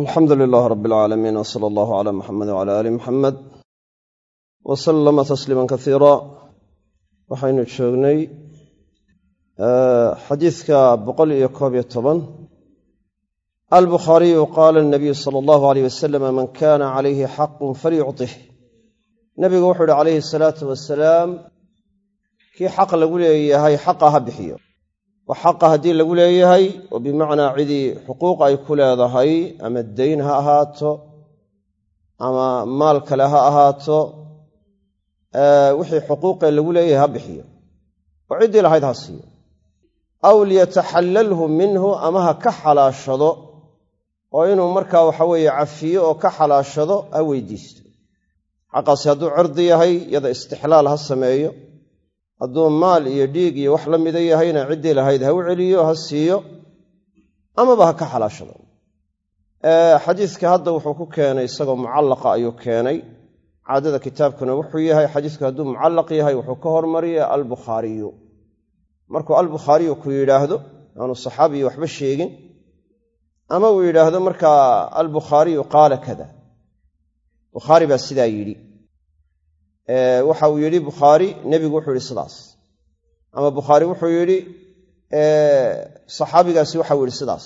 alxamdu lilaah rab alcaalamiin w sala allahu cala muxamed wcala aali muxamed wa sallama tasliima kasiira waxaynu joognay xadiidka boqol iyo koob iyo toban. Albukhaariyu qaala anabiyu sala allahu aleyh wasalam man kana calayhi xaqun falyucطih nebigu wuxuu ihi calayhi asalaatu wasalaam kii xaq lagu leeyahay xaqa ha bixiyo wax xaqa haddii lagu leeyahay oo bimacnaa cidii xuquuq ay ku leedahay ama dayn ha ahaato ama maal kale ha ahaato wixii xuquuqee lagu leeyahay ha bixiyo. Oo ciddii lahayd ha siiyo. Aw liyataxallalhu minhu ama ha ka xalaashado oo inuu markaa waxa weeye cafiyo oo ka xalaashado ha weydiisto. Xaqaasi hadduu cirdi yahay yada istixlaal ha sameeyo hadduu maal iyo dhiig iyo wax la mida yahayna ciddii lahayd ha u celiyo ha siiyo amaba ha ka xalaashado. Xadiidka hadda wuxuu ku keenay isagoo mucallaqa ayuu keenay. Caadada kitaabkuna wuxuu yahay xadiidku hadduu mucallaq yahay wuxuu ka hormariya albukhaariyu. Markuu albukhaariyu ku yidhaahdo aanu saxaabiyi waxba sheegin ama uu yidhaahdo markaa albukhaariyu qaala kada. Bukhaari baa sidaa yidhi waxa uu yidhi bukhaari nebigu wuxuu yidhi sidaas. Ama bukhaari wuxuu yidhi saxaabigaasi waxau yidhi sidaas.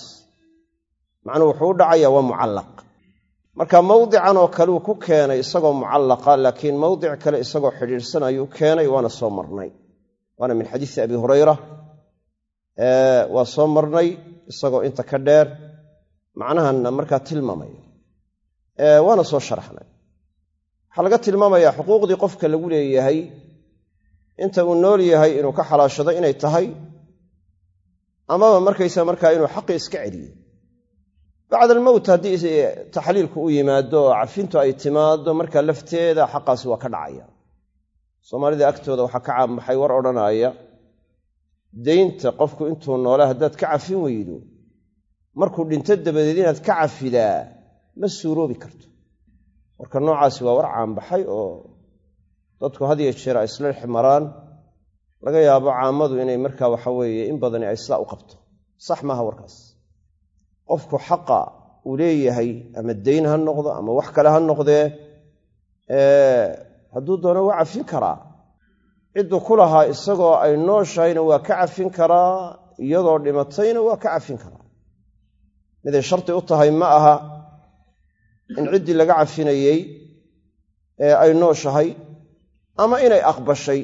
Macnuu wuxuu u dhacaya waa mucallaq. Marka mawdican oo kale uu ku keenay isagoo mucallaqa laakiin mawdic kale isagoo xidhiidhsan ayuu keenay waana soo marnay. Waana min xadiisi abi hurayra. Waa soo marnay isagoo inta ka dheer. Macnahanna markaa tilmaamaya waana soo sharaxnay waxaa laga tilmaamayaa xuquuqdii qofka lagu leeyahay. Inta uu nool yahay inuu ka xalaashado inay tahay amaba markaysa markaa inuu xaqi iska celiyo bacda almowt haddii taxliilku u yimaado oo cafintu ay timaado markaa lafteeda xaqaasi waa ka dhacaya. Soomaalida agtooda waxaa ka caanbaxay war odhanaya daynta qofku intuu noole haddaad ka cafin weydo markuu dhinto dabadeed inaad ka cafidaa ma suuroobi karto warka noocaasi waa war caanbaxay oo dadku had iyo jeer ay isla dhex maraan laga yaabo caamadu inay markaa waxa weeye in badani ay sidaa u qabto. Sax maaha warkaas. Qofku xaqa uu leeyahay ama dayn ha noqdo ama wax kale ha noqdee hadduu doono waa cafin karaa. Cidduu ku lahaa isagoo ay nooshahayna waa ka cafin karaa iyadoo dhimatayna waa ka cafin karaa. Miday shardi u tahay ma aha in ciddii laga cafinayey ay nooshahay ama inay aqbashay.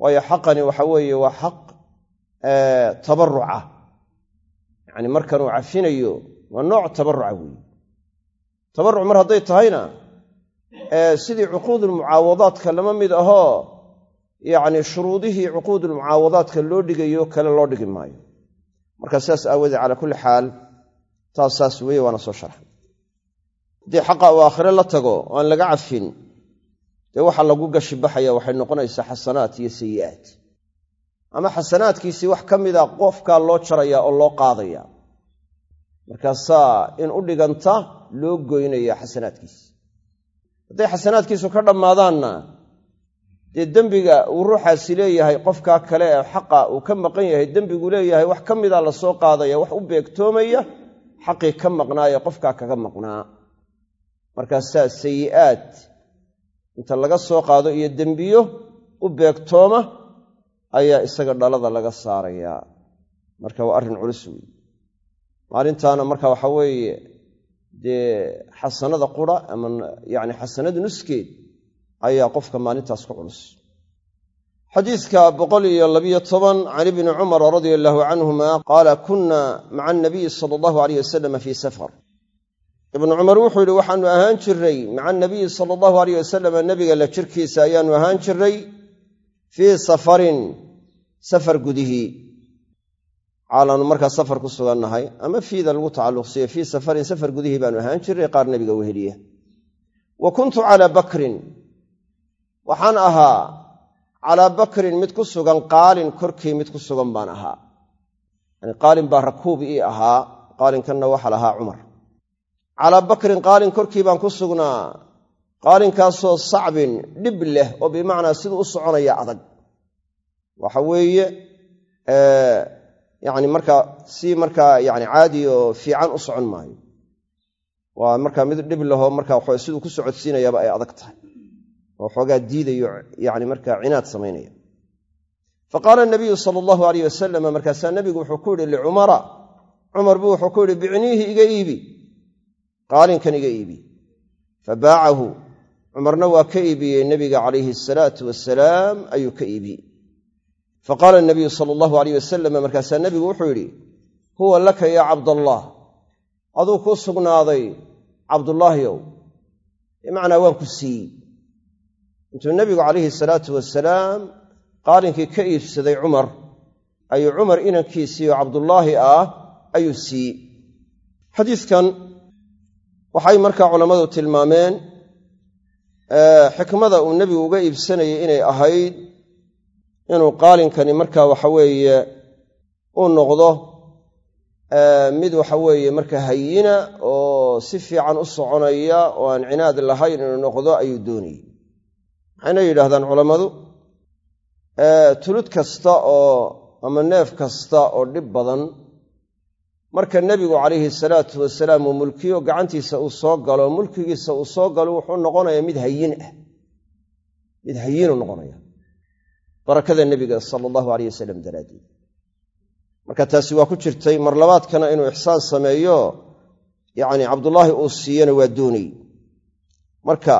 Waayo xaqani waxa weeye waa xaq tabaruca yacni markanuu cafinayo waa nooc tabaruca weeye tabaruc mar hadday tahayna sidii cuquudulmucaawadaadka lama mid ahoo yacni shuruudihii cuquudulmucaawadaadka loo dhigayo kale loo dhigi maayo. Marka sidaas aawadeed calaa kulli xaal taas weeye waana soo sharxay haddii xaqa uu aakhire la tago oo aan laga cafin dee waxa lagu gashi baxaya waxay noqonaysaa xasanaat iyo sayi'aat. Ama xasanaadkiisii wax ka mida qofkaa loo jaraya oo loo qaadaya. Markaasaa in u dhiganta loo goynaya xasanaadkiisi hadday xasanaadkiisu ka dhammaadaanna dee dembiga uu ruuxaasi leeyahay qofkaa kale ee xaqa uu ka maqan yahay dembigu leeyahay wax ka mida la soo qaadaya wax u beegtoomaya xaqii ka maqnaaye qofkaa kaga maqnaa markaasaa sayi'aad. Inta laga soo qaado iyo dembiyo u beegtooma ayaa isaga dhalada laga saarayaa marka waa arrin culus weeye maalintaana marka waxa weeye dee xasanada qura ama yacni xasanada nuskeed ayaa qofka maalintaas ku culus. Xadiidka boqol iyo labiyo toban can ibni cumar radia allaahu canhuma qaala kunna maca anabiyi sala allahu aleyh wasalama fii safar ibnu cumar wuxuu yidhi waxaanu ahaan jirray maca anabiyi sala allahu aleyh wasalam nebiga la jirkiisa ayaanu ahaan jirray fii safarin safar gudihii caalaanu markaa safar ku sugannahay ama fiida lagu tacalluqsiyo fii safarin safar gudihii baanu ahaan jirray qaar nebiga weheliya wa kuntu calaa bakrin waxaan ahaa calaa bakrin mid ku sugan qaalin korkii mid ku sugan baan ahaa. Yani qaalin baa rakuub ii ahaa qaalinkanna waxa lahaa cumar calaa bakrin qaalin korkii baan ku sugnaa. Qaalinkaasoo sacbin dhib leh oo bimacnaa siduu u soconaya adag. Waxa weeye yani markaa si markaa yani caadi oo fiican u socon maayo. Waa markaa mid dhib lahoo markaa siduu ku socodsiinayaaba ay adag tahay. Oo xoogaa diidayo yani markaa cinaad samaynaya. Fa qaala nabiyu sala allahu alayh wasalam markaasaa nebigu wuxuu ku yidhi licumara cumar buu wuxuu ku yidhi bicniihi iga iibi qaalinkan iga iibi fa baacahu cumarna waa ka iibiyey nebiga calayhi asalaatu wasalaam ayuu ka iibiyey fa qaala nabiyu sala allahu alayh wasalam markaasaa nebigu wuxuu yidhi huwa laka yaa cabdallaah aduu kuu sugnaaday cabdullaahiyow. Bimacnaa waan ku siiyey. Intuu nebigu calayhi salaatu wasalaam qaalinkii ka iibsaday cumar ayuu cumar inankiisii oo cabdullaahi ah ayuu siiyey waxay markaa culammadu tilmaameen xikmada uu nebigu uga iibsanayay inay ahayd inuu qaalinkani markaa waxa weeye u noqdo mid waxa weeye marka hayina oo si fiican u soconaya oo aan cinaad lahayn inuu noqdo ayuu doonayey waxayna yidhaahdaan culammadu tulud kasta oo ama neef kasta oo dhib badan marka nebigu calayhi salaatu wasalaam uu mulkiyo gacantiisa uu soo galo mulkigiisa uu soo galo wuxuu noqonayaa mid hayin ah. Mid hayinuu noqonaya barakada nebiga sala allahu aleyh wasalam daraaddeed. Marka taasi waa ku jirtay mar labaadkana inuu ixsaan sameeyo yacni cabdullaahi uu siiyana waa doonayey marka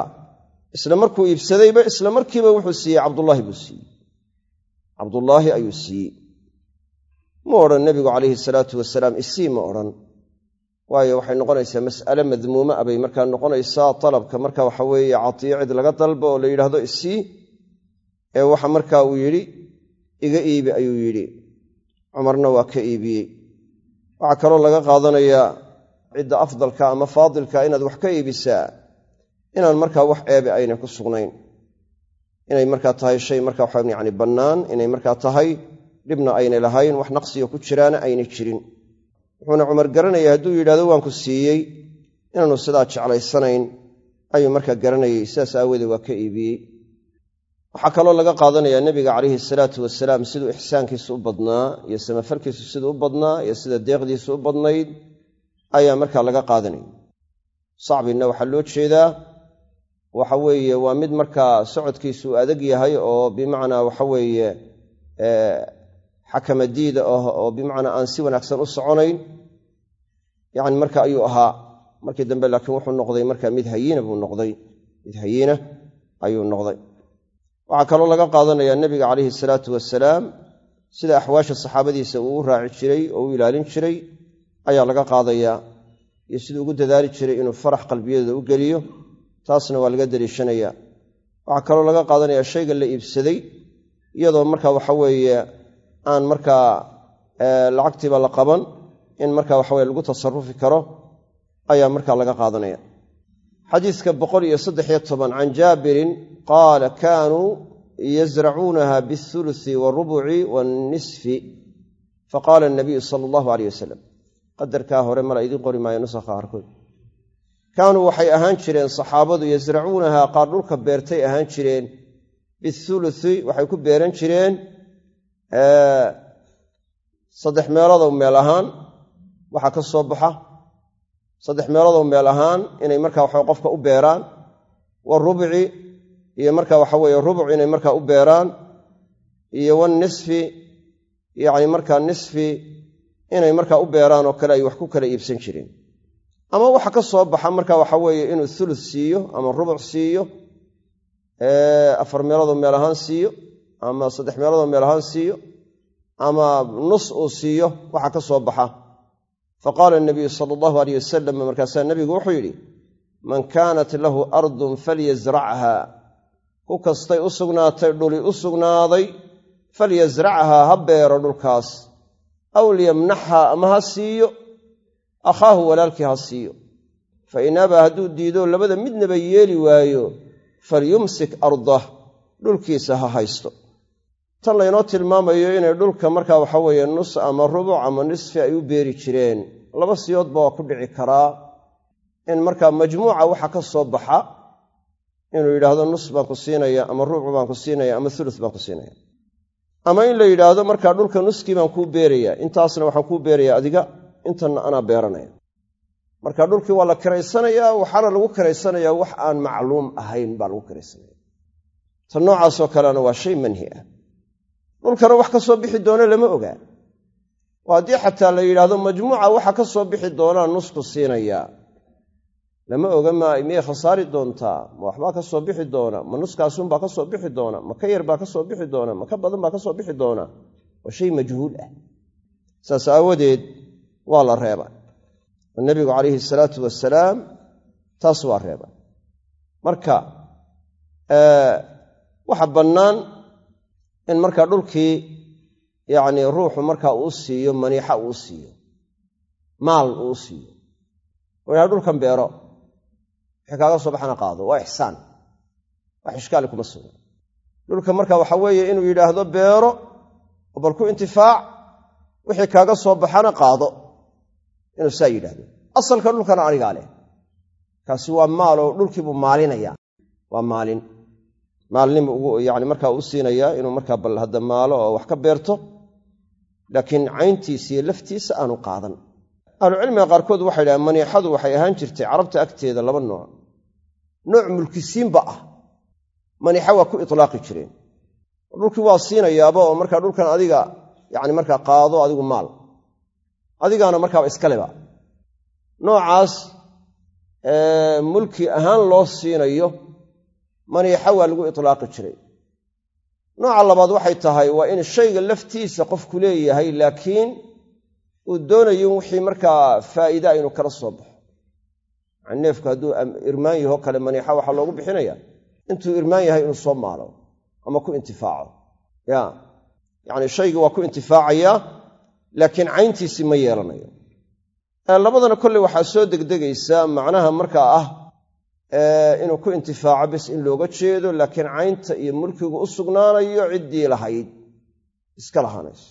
isla markuu iibsadayba isla markiiba wuxuu siiyey cabdullaahi buu siiyey. Cabdullaahi ayuu siiyey ma odhan nebigu calayhi salaatu wasalaam isii ma odhan. Waayo waxay noqonaysaa mas'ale madmuuma a bay markaa noqonaysaa talabka marka waxa weeye catiyo cid laga dalbo oo la yidhaahdo isii ee waxa markaa uu yidhi iga iibi ayuu yidhi. Cumarna waa ka iibiyey. Waxaa kaloo laga qaadanayaa cidda afdalka ama faadilka inaad wax ka iibisaa inaan markaa wax eebe aynay ku sugnayn. Inay markaa tahay shay marka waxa yani bannaan inay markaa tahay dhibna aynay lahayn wax naqsiga ku jiraana aynay jirin. Wuxuuna cumar garanayay hadduu yidhahdo waan ku siiyey inaanu sidaa jeclaysanayn. Ayuu markaa garanayay sidaas aawoodee waa ka iibiyey. Waxaa kaloo laga qaadanayaa nebiga calayhi salaatu wasalaam siduu ixsaankiisu u badnaa iyo samafalkiisu siduu u badnaa iyo sida deeqdiisu u badnayd ayaa markaa laga qaadanaya sacbinna waxaa loo jeedaa waxa weeye waa mid markaa socodkiisu adag yahay oo bimacnaa waxa weeye xakamadiida ah oo bimacnaa aan si wanaagsan u soconayn. Yacni marka ayuu ahaa markii dambe laakiin wuxuu noqday marka mid hayina buu noqday. Mid hayina ayuu noqday. Waxaa kaloo laga qaadanayaa nebiga calayhi salaatu wasalaam sida axwaasha saxaabadiisa uu u raaci jiray oo u ilaalin jiray ayaa laga qaadayaa iyo siduu ugu dadaali jiray inuu farax qalbiyadooda u geliyo taasna waa laga daliishanaya waxaa kaloo laga qaadanaya shayga la iibsaday iyadoo marka waxa weeye aan markaa lacagtiiba la qaban in marka waxaweye lagu tasarufi karo ayaa markaa laga qaadanaya. Xadiiska boqol iyo saddexiyo toban can jaabirin qaala kaanuu yazracuunaha biاthulusi warubuci wanisfi faqaala anabiyu sala allahu aleyh wasalam qadarkaa hore mala idiin qori maayo nusakha qaarkood kaanuu waxay ahaan jireen saxaabadu yasracuunaha qaar dhulka beertay ahaan jireen biulusi waxay ku beeran jireen saddex meelodow meel ahaan waxaa ka soo baxa. Saddex meelodow meel ahaan inay markaa waxa qofka u beeraan. Wa rubci iyo marka waxa weeye rubuc inay markaa u beeraan. Iyo wanisfi yacni markaa nisfi inay markaa u beeraan oo kale ay wax ku kala iibsan jireen. Ama waxa ka soo baxa marka waxa weeye inuu thuluth siiyo ama rubuc siiyo. Afar meeloodoo meel ahaan siiyo ama saddex meeloodoo meel ahaan siiyo ama nus uu siiyo waxa ka soo baxa. Fa qaala nabiyu sala allahu aleyh wasalam markaasaa nebigu wuxuu yidhi man kaanat lahu ardun falyasrachaa ku kastay u sugnaatay dhuli u sugnaaday falyasrachaa ha beero dhulkaas. Aw liyamnaxhaa ama ha siiyo akhaahu walaalkii ha siiyo. Fa in abaa hadduu diido labada midnaba yeeli waayo falyumsik ardah dhulkiisa ha haysto tan laynoo tilmaamayo inay dhulka markaa waxa weeye nus ama rubuc ama nisfi ay u beeri jireen. Laba siyoodba waa ku dhici karaa in markaa majmuuca waxa ka soo baxa inuu yidhaahdo nus baan ku siinaya ama rubuc baan ku siinaya ama ulus baan ku siinaya. Ama in la yidhaahdo markaa dhulka nuskii baan kuu beeraya intaasna waxaan kuu beeraya adiga intanna anaa beeranaya. Marka dhulkii waa la kiraysanayaa waxaana lagu kiraysanayaa wax aan macluum ahayn baa lagu kiraysanaya ta noocaasoo kalena waa shay manhi ah dhulkana wax ka soo bixi doona lama ogaa oo haddii xataa la yidhaahdo majmuuca waxa ka soo bixi doonaa nusku siinayaa lama oga ma miyay khasaari doontaa ma waxbaa ka soo bixi doona ma nuskaasunbaa ka soo bixi doona ma ka yar baa ka soo bixi doona ma ka badan baa ka soo bixi doona. Waa shay majhuul ah. Saas aawadeed waa la reeba oo nebigu calayhi salaatu wasalaam taas waa reeba marka waxa bannaan in markaa dhulkii yacnii ruuxu markaa uu siiyo maniixa uu siiyo maal uu siiyo oo dhulkan beero wixii kaaga soo baxana qaado waa ixsaan wax ishkaali kuma sugna dhulka marka waxa weeye inuu yidhaahdo beero oo bal ku intifaac wixii kaaga soo baxana qaado inuu saa yidhaahdo. Asalka dhulkana anigaa leh. Kaasi waa maaloo dhulkiibuu maalinaya. Waa maalin maalnima yani markaa u siinayaa inuu markaa bal hadda maalo oo wax ka beerto laakiin cayntiisa iyo laftiisa aanu qaadan. Ahlucilmiga qaarkood waxay dhahaan maniixadu waxay ahaan jirtay carabta agteeda laba nooc. Nooc mulkisiinba ah. Maniixa waa ku itlaaqi jireen. Dhulkii waa siinayaaba oo markaa dhulkan adiga yani markaa qaado adigu maal. Adigaana markaaba iskaleba noocaas mulki ahaan loo siinayo maniixa waa lagu itlaaqi jiray. Nooca labaad waxay tahay waa in shayga laftiisa qofku leeyahay laakiin uu doonayo wixii markaa faa'iida inuu kala soo baxo. Yani neefku hadduu irmaan kale maniixa waxaa loogu bixinaya. Intuu irmaan yahay inuu soo maalo ama ku intifaaco. Ya yacni shaygii waa ku intifaacayaa laakiin cayntiisii ma yeelanayo. Labadana kolley waxaa soo degdegaysa macnaha markaa ah inuu ku intifaaco bis in looga jeedo laakiin caynta iyo mulkigu u sugnaanayo ciddii lahayd. Iska lahaanayso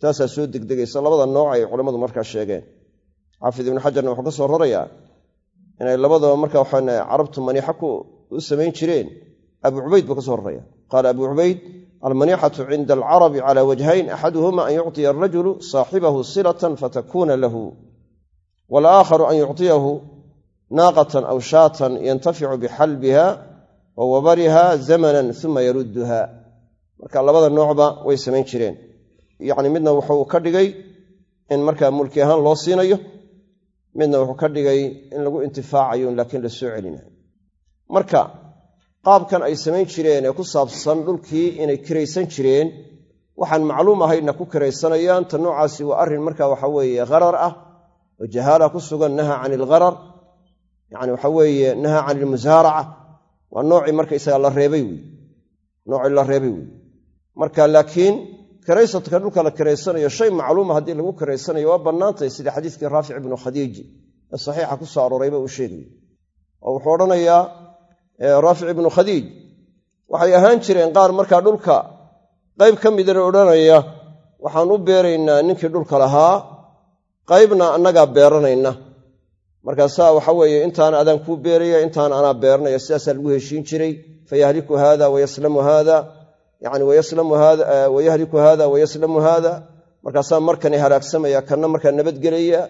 taasaa soo degdegaysa labada nooc ay culammadu markaa sheegeen. Xaafid ibnu xajarna wuxuu ka soo rarayaa inay labadaba marka waxaan carabtu maniixa u samayn jireen. Abu cubayd buu ka soo raraya qaala abu cubayd almaniixatu cinda alcarabi cala wajhayn axaduhuma an yucطiya arajulu saaxibahu silatan fatakuna lahu walaakharu an yucطiyahu naaqatan aw shaatan yantaficu bixalbiha wa wabariha zamanan uma yarudduha. Marka labada noocba way samayn jireen. Yacni midna wuxuu ka dhigay in markaa mulki ahaan loo siinayo midna wuxuu ka dhigay in lagu intifaacayo laakiin la celinayo. Marka qaabkan ay samayn jireen ee ku saabsan dhulkii inay kiraysan jireen waxaan macluum ahaydna ku kiraysanayaan ta noocaasi waa arrin marka waxa weeye harar ah oo jahaala ku sugan naha can ilgharar yani waxa weeye naha can ilmusaaraca waa noocii markaysaga la reebay wey noocii la reebay wey marka laakiin kiraysadka dhulka la kiraysanayo shay macluuma haddii lagu kiraysanayo waa bannaantahay sida xadiiskii raafic ibnu khadiij ee saxiixa ku soo aroorayba uu sheegaya oo wuxuu odhanayaa raafic ibnu khadiij waxay ahaan jireen qaar markaa dhulka qayb ka midana odhanaya waxaan u beeraynaa ninkii dhulka lahaa qaybna annagaa beeranayna markaasaa waxa weeye intaana adaan kuu beeraya intaana anaa beeranaya sidaasaa lagu heshiin jiray fayahliku haada wayaslamu haada yani wayahliku haada wayaslamu haada markaasaa markani halaagsamaya kanna markaa nabadgelaya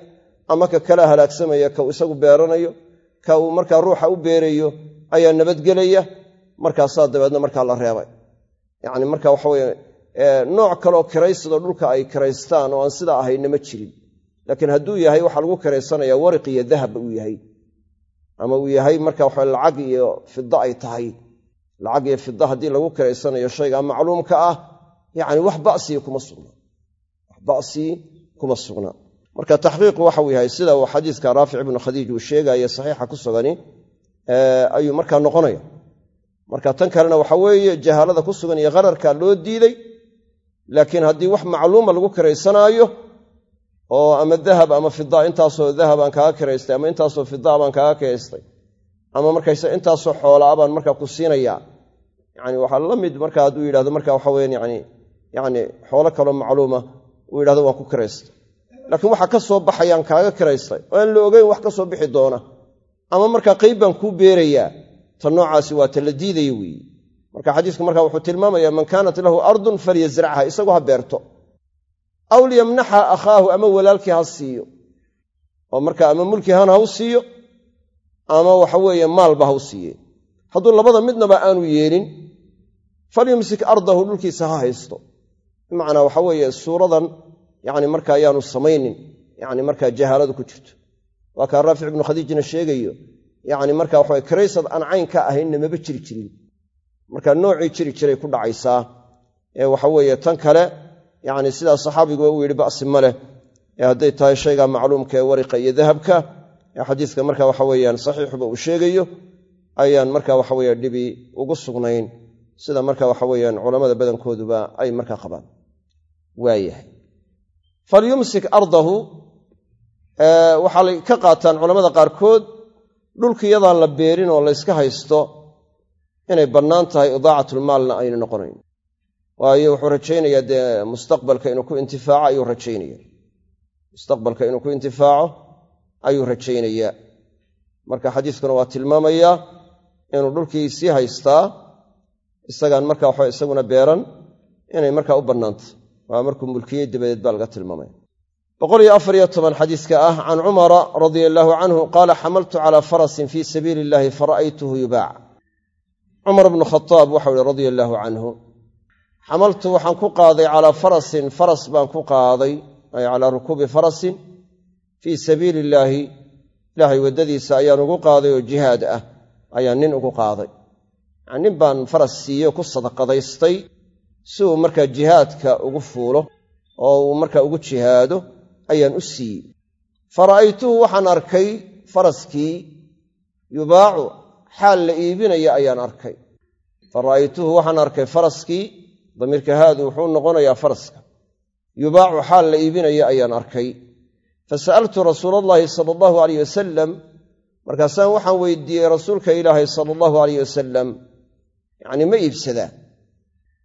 ama ka kala halaagsamaya ka uu isagu beeranayo ka uu markaa ruuxa u beerayo ayaa nabadgelaya markaasaa dabeedna markaa la reebay. Yani marka waxaweye nooc kaleoo kiraysadoo dhulka ay kiraystaan oo aan sidaa ahayna ma jirin laakiin hadduu yahay waxaa lagu kiraysanaya wariq iyo dahab uu yahay. Ama uu yahay marka waxa lacag iyo fida ay tahay. Lacag iyo fida haddii lagu kiraysanayo shayga macluumka ah yani wax basii kuma sugna. Wax basii kuma sugna. Marka taxqiiqu waxau yahay sida uu xadiiska raafic ibnu khadiij uu sheegaye saxiixa ku sugani ayuu markaa noqonaya. Marka tan kalena waxa weeye jahaalada ku sugan iyo qararka loo diiday laakiin haddii wax macluuma lagu kiraysanaayo oo ama dahab ama fida intaasoo dahab aan kaaga kiraystay ama intaasoo fida baan kaaga kiraystay ama markayse intaasoo xoolaa baan markaa ku siinaya yani waxaa la mid marka hadduu yidhahdo marka waxa weyan yani yani xoolo kaloo macluuma uu yidhahdo waan ku kiraystay. Laakiin waxa ka soo baxayaan kaaga kiraystay oo aan la ogeyn wax ka soo bixi doona ama markaa qayb baan kuu beerayaa ta noocaasi waa ta la diidaya weeye marka xadiisku marka wuxuu tilmaamaya man kaanat lahu ardun falyasracha isagu ha beerto aw liyamnaxa akhaahu ama walaalkii ha siiyo oo marka ama mulki hana ha u siiyo ama waxa weeye maalba ha u siiye hadduu labada midnaba aanu yeelin falyumsik ardahu dhulkiisa ha haysto bimacnaa waxa weeye suuradan yani marka ayaanu samaynin yani markaa jahaaladu ku jirto waa kaa raafic ibnu khadiijna sheegayo yani marka waxa karaysad aan cayn ka ahaynna maba jiri jirin marka noocii jiri jiray ku dhacaysaa ee waxa weeye tan kale yani sidaa saxaabiguba uu yidhi ba'si ma leh. Hadday tahay shayga macluumka ee wariqa iyo dahabka xadiiska marka waxa weyaan saxiixuba uu sheegayo ayaan marka waxaweye dhibi ugu sugnayn. Sida marka waxa weyaan culammada badankooduba ay markaa qabaan. Waayahay falyumsik ardahu waxaa ka qaataan culamada qaarkood dhulki yadaan la beerin oo layska haysto inay bannaan tahay idaacatlmaalna ayna noqonayn waayo wuxuu rajaynayaa dee mustaqbalka inuu ku intifaaco ayuu rajaynaya mustaqbalka inuu ku intifaaco ayuu rajaynayaa. Marka xadiiskuna waa tilmaamayaa inuu dhulkii sii haystaa isagaan marka waxa isaguna beeran inay markaa u bannaantay waa markuu mulkiyey dabadeed baa laga tilmaamaya. Xadiiska ah can cumara radia allaahu canhu qaala xamaltu calaa farasin fii sabiili illahi fara'aytuhu yubaac. Cumar bnu khadaab waxau ihi radia allaahu canhu xamaltu waxaan ku qaaday calaa farasin faras baan ku qaaday ay calaa rukuubi farasin fii sabiili illaahi ilaahay waddadiisa ayaan ugu qaaday oo jihaad ah ayaan nin ugu qaaday nin baan faras siiye ku sadaqadaystay si uu markaa jihaadka ugu fuulo oo uu markaa ugu jihaado ayaan u siiyey fara'aytuhu waxaan arkay faraskii yubaacu xaal la iibinaya ayaan arkay fara'aytuhu waxaan arkay faraskii damiirka haadu wuxuu noqonayaa faraska. Yubaacu xaal la iibinaya ayaan arkay. Fasa'altu rasuula allaahi sala allahu alayh wasalam markaasaan waxaan weydiiyey rasuulka ilaahay sala allahu alayh wasalam yacnii ma iibsadaa?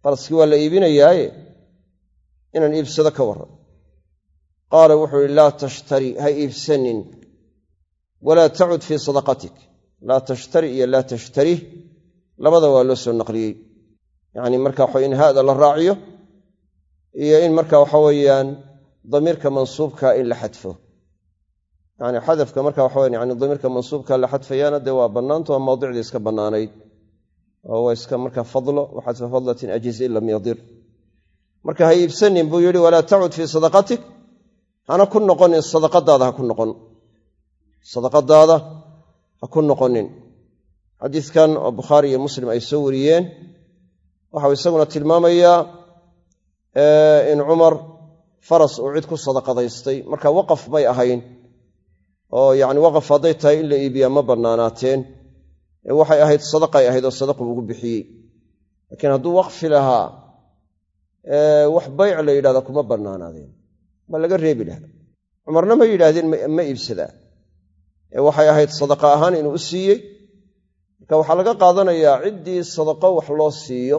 Faraskii waa la iibinayaaye? Inaan iibsado ka warran. Qaala wuxuu ihi laa tashtari ha iibsanin. Walaa tacud fii sadaqatik. Laa tashtari iyo laa tashtarih labada waa loo soo naqliyey yacni marka waxa in haada la raaciyo iyo in marka waxa weeyaan damiirka mansuubka in la xadfo. Yani xadafka marka waxa weyan yani damiirka mansuubka la xadfayaana dee waa bannaanta waa mawdicdii iska bannaanayd. Oo waa iska marka fadlo wa xadfa fadlatin ajiz in lam yadir. Marka ha iibsanin buu yidhi walaa tacud fii sadaqatik. Hana ku noqonin sadaqadaada ha ku noqon. Sadaqadaada ha ku noqonin. Xadiidkan oo bukhaari iyo muslim ay soo wariyeen waxau isaguna tilmaamayaa in cumar faras uu cid ku sadaqadaystay. Marka waqaf may ahayn oo yacni waqaf hadday tahay in la iibiyaa ma bannaanaateen. Ee waxay ahayd sadaqay ahayd oo sadaqu ugu bixiyey. Laakiin hadduu waqfi lahaa wax bayc la yidhahda kuma bannaanaadeen. Ma laga reebi lahaa. Cumarna ma yidhaahdeen ma iibsadaa. Ee waxay ahayd sadaqa ahaan inuu u siiyey. Marka waxaa laga qaadanayaa ciddii sadaqo wax loo siiyo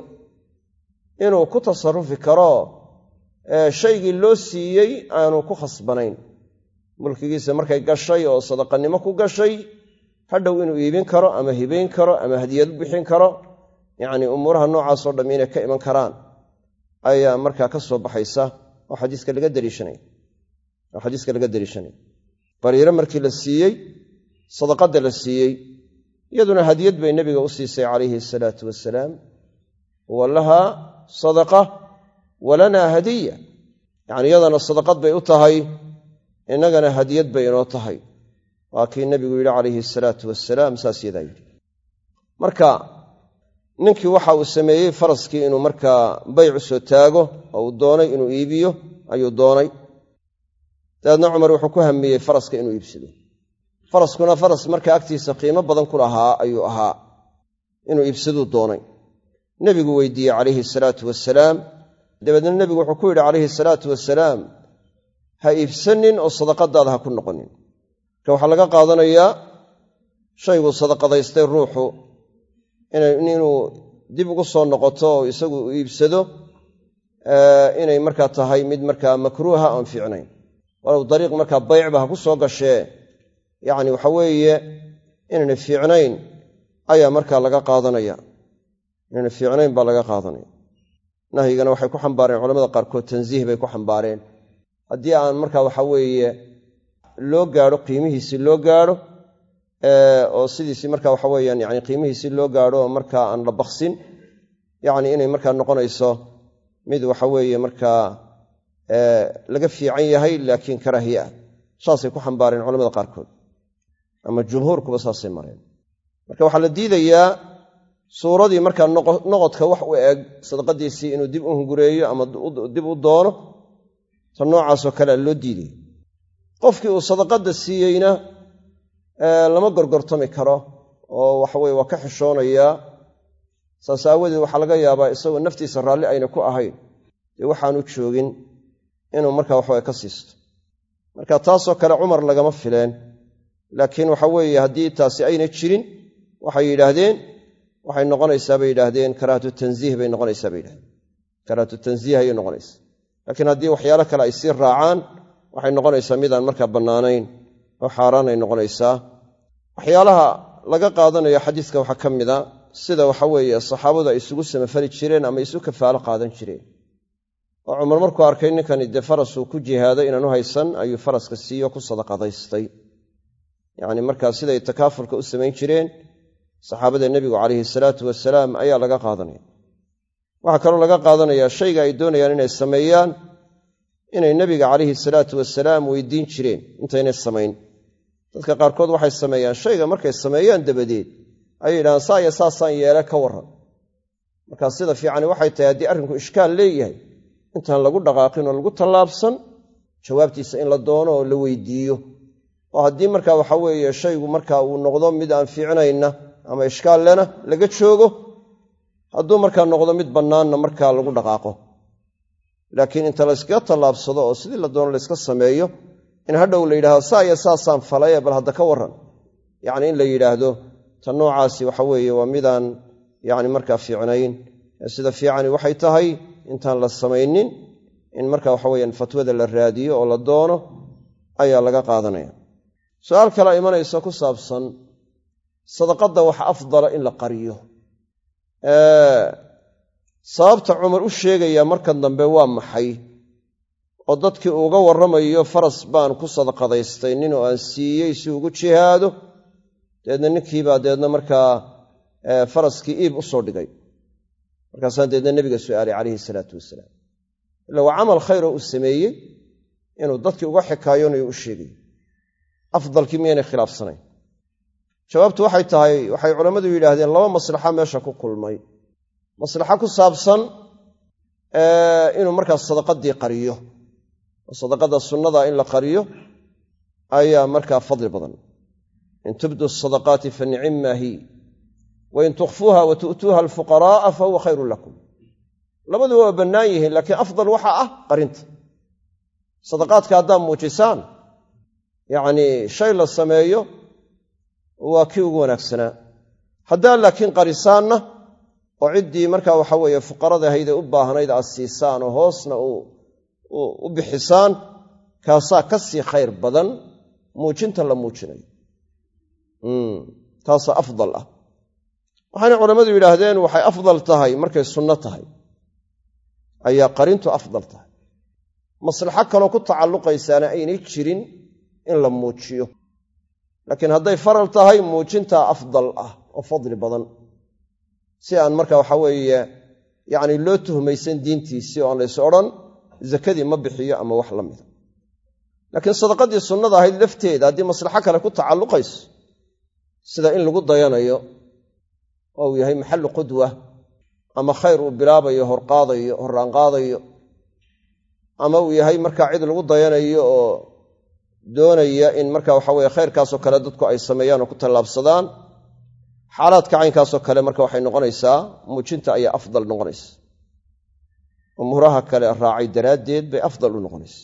inuu ku tasarufi karo shaygii loo siiyey aanu ku khasbanayn. Mulkigiisa markay gashay oo sadaqanimo ku gashay hadhow inuu iibin karo ama hibayn karo ama hadiyad u bixin karo yacnii umuuraha noocaasoo dhamm inay ka iman karaan ayaa markaa ka soo baxaysa oo xadiiska laga daliishanaya bariiro markii la siiyey sadaqadda la siiyey iyaduna hadiyad bay nebiga u siisay calayhi asalaatu wasalaam. Wa lahaa sadaqa walanaa hadiya. Yacni iyadana sadaqad bay u tahay innagana hadiyad bay inoo tahay. Waa kii nebigu yidhi calayhi asalaatu wasalaam saas yadaa yidhi. Marka ninkii waxa uu sameeyey faraskii inuu markaa baycu soo taago oo uu doonay inuu iibiyo ayuu doonay. Dabeedna cumar wuxuu ku hamiyey faraska inuu iibsado. Faraskuna faras markaa agtiisa qiimo badan ku lahaa ayuu ahaa inuu doonay nebigu weydiiyey calayhi salaatu wasalaam dabeedna nebigu wuxuu ku yidhi calayhi salaatu wasalaam ha iibsanin oo sadaqadaada ha ku noqonin. Marka waxaa laga qaadanayaa shayguu sadaqadaystay ruuxu inuu dib ugu soo noqoto oo isagu iibsado inay markaa tahay mid markaa makruuha oon fiicnayn. Walow dariiq markaa baycba ha ku soo gashee. Yacni waxa weeye inayna fiicnayn ayaa markaa laga qaadanaya inayna fiicnayn baa laga qaadanaya nahyigana waxay ku xambaareen culamada qaarkood tansiih bay ku xambaareen. Haddii aan markaa waxa weeye loo gaadho qiimihiisii loo gaadho oo sidiisii marka waxa weyaan yani qiimihiisii loo gaadho oo markaa aan la baksin yani inay markaa noqonayso mid waxa weeye markaa laga fiican yahay laakiin karaahiye ah. Saasay ku xambaareen culamada qaarkood. Ama jumhuurkuba saasay mareen. Marka waxaa la diidayaa suuradii markaa noqodka wax u eg sadaqadiisii inuu dib u hungureeyo ama dib u doono ta noocaasoo kalea loo diidaya qofkii uu sadaqadda siiyeyna lama gorgortami karo oo waxaweye waa ka xishoonayaa saas aawadeed waxaa laga yaabaa isagoo naftiisa raalli ayna ku ahayn. Dee waxaanu joogin inuu markaa waxawe ka siisto. Marka taasoo kale cumar lagama fileen. Laakiin waxa weeye haddii taasi ayna jirin waxay yidhaahdeen waxay noqonaysaa bay yidhaahdeen karaahatu tanziih bay noqonaysaa bay yidhahdeen karaahatu tanziih ayay noqonaysaa laakiin haddii waxyaalo kale ay sii raacaan waxay noqonaysaa midaan markaa bannaanayn oo xaaraanay noqonaysaa. Waxyaalaha laga qaadanayo xadiiska waxaa ka mida sida waxa weeye saxaabadu ay isugu samafali jireen ama isu kafaalo qaadan jireen. Oo cumar markuu arkay ninkani dee farasuu ku jihaaday inaanu haysan? ayuu faraska siiyo ku sadaqadaystay. Yacni markaa siday takaafulka u samayn jireen saxaabada nebigu calayhi salaatu wasalaam ayaa laga qaadanaya. Waxaa kaloo laga qaadanayaa shayga ay doonayaan inay sameeyaan inay nebiga calayhi salaatu wasalaam weydiin jireen intaynay samayn. Dadka qaarkood waxay sameeyaan shayga markay sameeyaan dabadeed ayay yidhahaan saa iyo saasaan yeele ka warran. Markaa sida fiicani waxay tahay haddii arrinku ishkaal leeyahay intaan lagu dhaqaaqin oo lagu tallaabsan jawaabtiisa in la doono oo la weydiiyo. Oo haddii marka waxa weeye shaygu marka uu noqdo mid aan fiicnayna ama ishkaal lena laga joogo hadduu markaa noqdo mid bannaanna markaa lagu dhaqaaqo. Laakiin inta layskaga tallaabsado oo sidii la doono layska sameeyo in hadhow la yidhahdo saa iyo saasaan falaye bal hadda ka warran. Yacni in la yidhaahdo ta noocaasi waxa weeye waa midaan yacni markaa fiicnayn. Sida fiicani waxay tahay intaan la samaynin in marka waxa weyaan fatwada la raadiyo oo la doono ayaa laga qaadanaya. Su'aal kalea imanaysa ku saabsan sadaqadda waxa afdala in la qariyo. Sababta cumar u sheegaya markan dambe waa maxay? Oo dadkii uga warramayo faras baan ku sadaqadaystay nin oo aan siiyey si ugu jihaado dabeedna ninkiibaa dabeedna markaa faraskii iib u soo dhigay. Markaasaa dabeedna nebiga su'aalay calayhi salaatu wasalaam. Ila waa camal khayroo uu sameeyey inuu dadkii uga xikaayonayo u sheegayo afdalkii miyaynay khilaafsanayn jawaabtu waxay tahay waxay culammadu yidhaahdeen laba maslaxa meesha ku kulmay. Maslaxa ku saabsan inuu markaas sadaqadii qariyo. Oo sadaqada sunnada in la qariyo ayaa markaa fadli badan. In tubdu sadaqaati fa nicimma hi wain tukhfuuha wa alfuqaraa'a fa huwa khayrun lakum. Labaduba waa bannaan yihiin laakiin afdal waxaa ah qarinta. Sadaqaadka haddaad muujisaan yacnii shay la sameeyo waa kii ugu wanaagsanaa haddaad laakiin qarisaanna oo ciddii markaa waxa weeye fuqarada hayday u baahnayd aad siisaan oo hoosna u bixisaan kaasaa ka sii khayr badan muujinta la muujinayo taasaa afdal ah. Waxaana culammadu yidhaahdeen waxay afdal tahay markay sunno tahay. Ayaa qarintu afdal tahay. Maslaxo kaloo ku tacalluqaysaana aynay jirin in la muujiyo laakiin hadday faral tahay muujintaa afdal ah oo fadli badan. Si aan marka waxa weeye yacni loo tuhmaysan diintiisii oo aan lays odhan zakadii ma bixiyo ama wax la mida. Laakiin sadaqadii sunnada ahayd lafteeda haddii maslaxo kale ku tacalluqayso sida in lagu dayanayo oo uu yahay maxallu qudwa ama khayr uu bilaabayo horqaadayo horraanqaadayo ama uu yahay markaa cid lagu dayanayo oo doonaya in marka waxa weye khayrkaasoo kale dadku ay sameeyaan oo ku tallaabsadaan xaalaadka caynkaasoo kale marka waxay noqonaysaa muujinta ayaa afdal noqonaysa. Umuuraha kale raacay daraaddeed bay afdal u noqonaysa.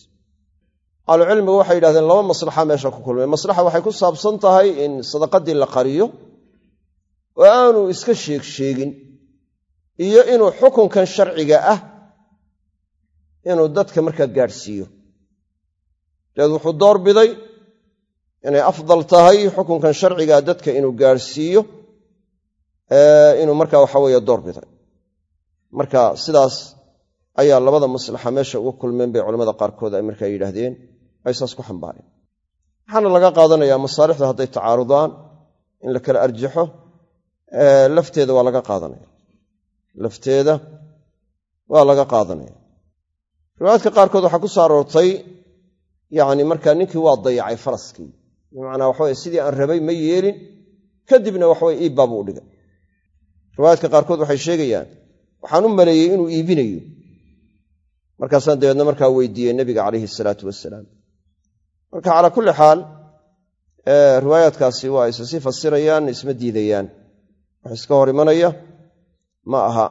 Ahlucilmigu waxay yidhahdeen laba maslaxa meesha ku kulmay. Maslaxa waxay ku saabsan tahay in sadaqadii la qariyo oo aanu iska sheeg sheegin iyo inuu xukunkan sharciga ah inuu dadka markaa gaadhsiiyo dabeed wuxuu doorbiday inay afdal tahay xukunkan sharcigaa dadka inuu gaadhsiiyo inuu marka waxa weeye doorbiday marka sidaas ayaa labada maslaxa meesha uga kulmeen bay culamada qaarkood ay markaa yidhaahdeen ay saas ku xambaareen. Waxaana laga qaadanayaa masaalixdu hadday tacaarudaan in la kala arjaxo lafteeda waa laga qaadanaya. Lafteeda waa laga qaadanaya. Riwaayaadka qaarkood waxaa ku soo aroortay yacni markaa ninkii waa dayacay faraskii. Bimacnaa waxaweye sidii aan rabay ma yeelin kadibna waxaweye iibbaa buu u dhigay. Riwaayaadka qaarkood waxay sheegayaan waxaan u maleeyey inuu iibinayo. Markaasaan dabeedna markaa weydiiyey nebiga calayhi salaatu wasalaam marka calaa kulli xaal riwaayaadkaasi waa is sii fasirayaan isma diidayaan. Wax iska hor imanaya ma aha.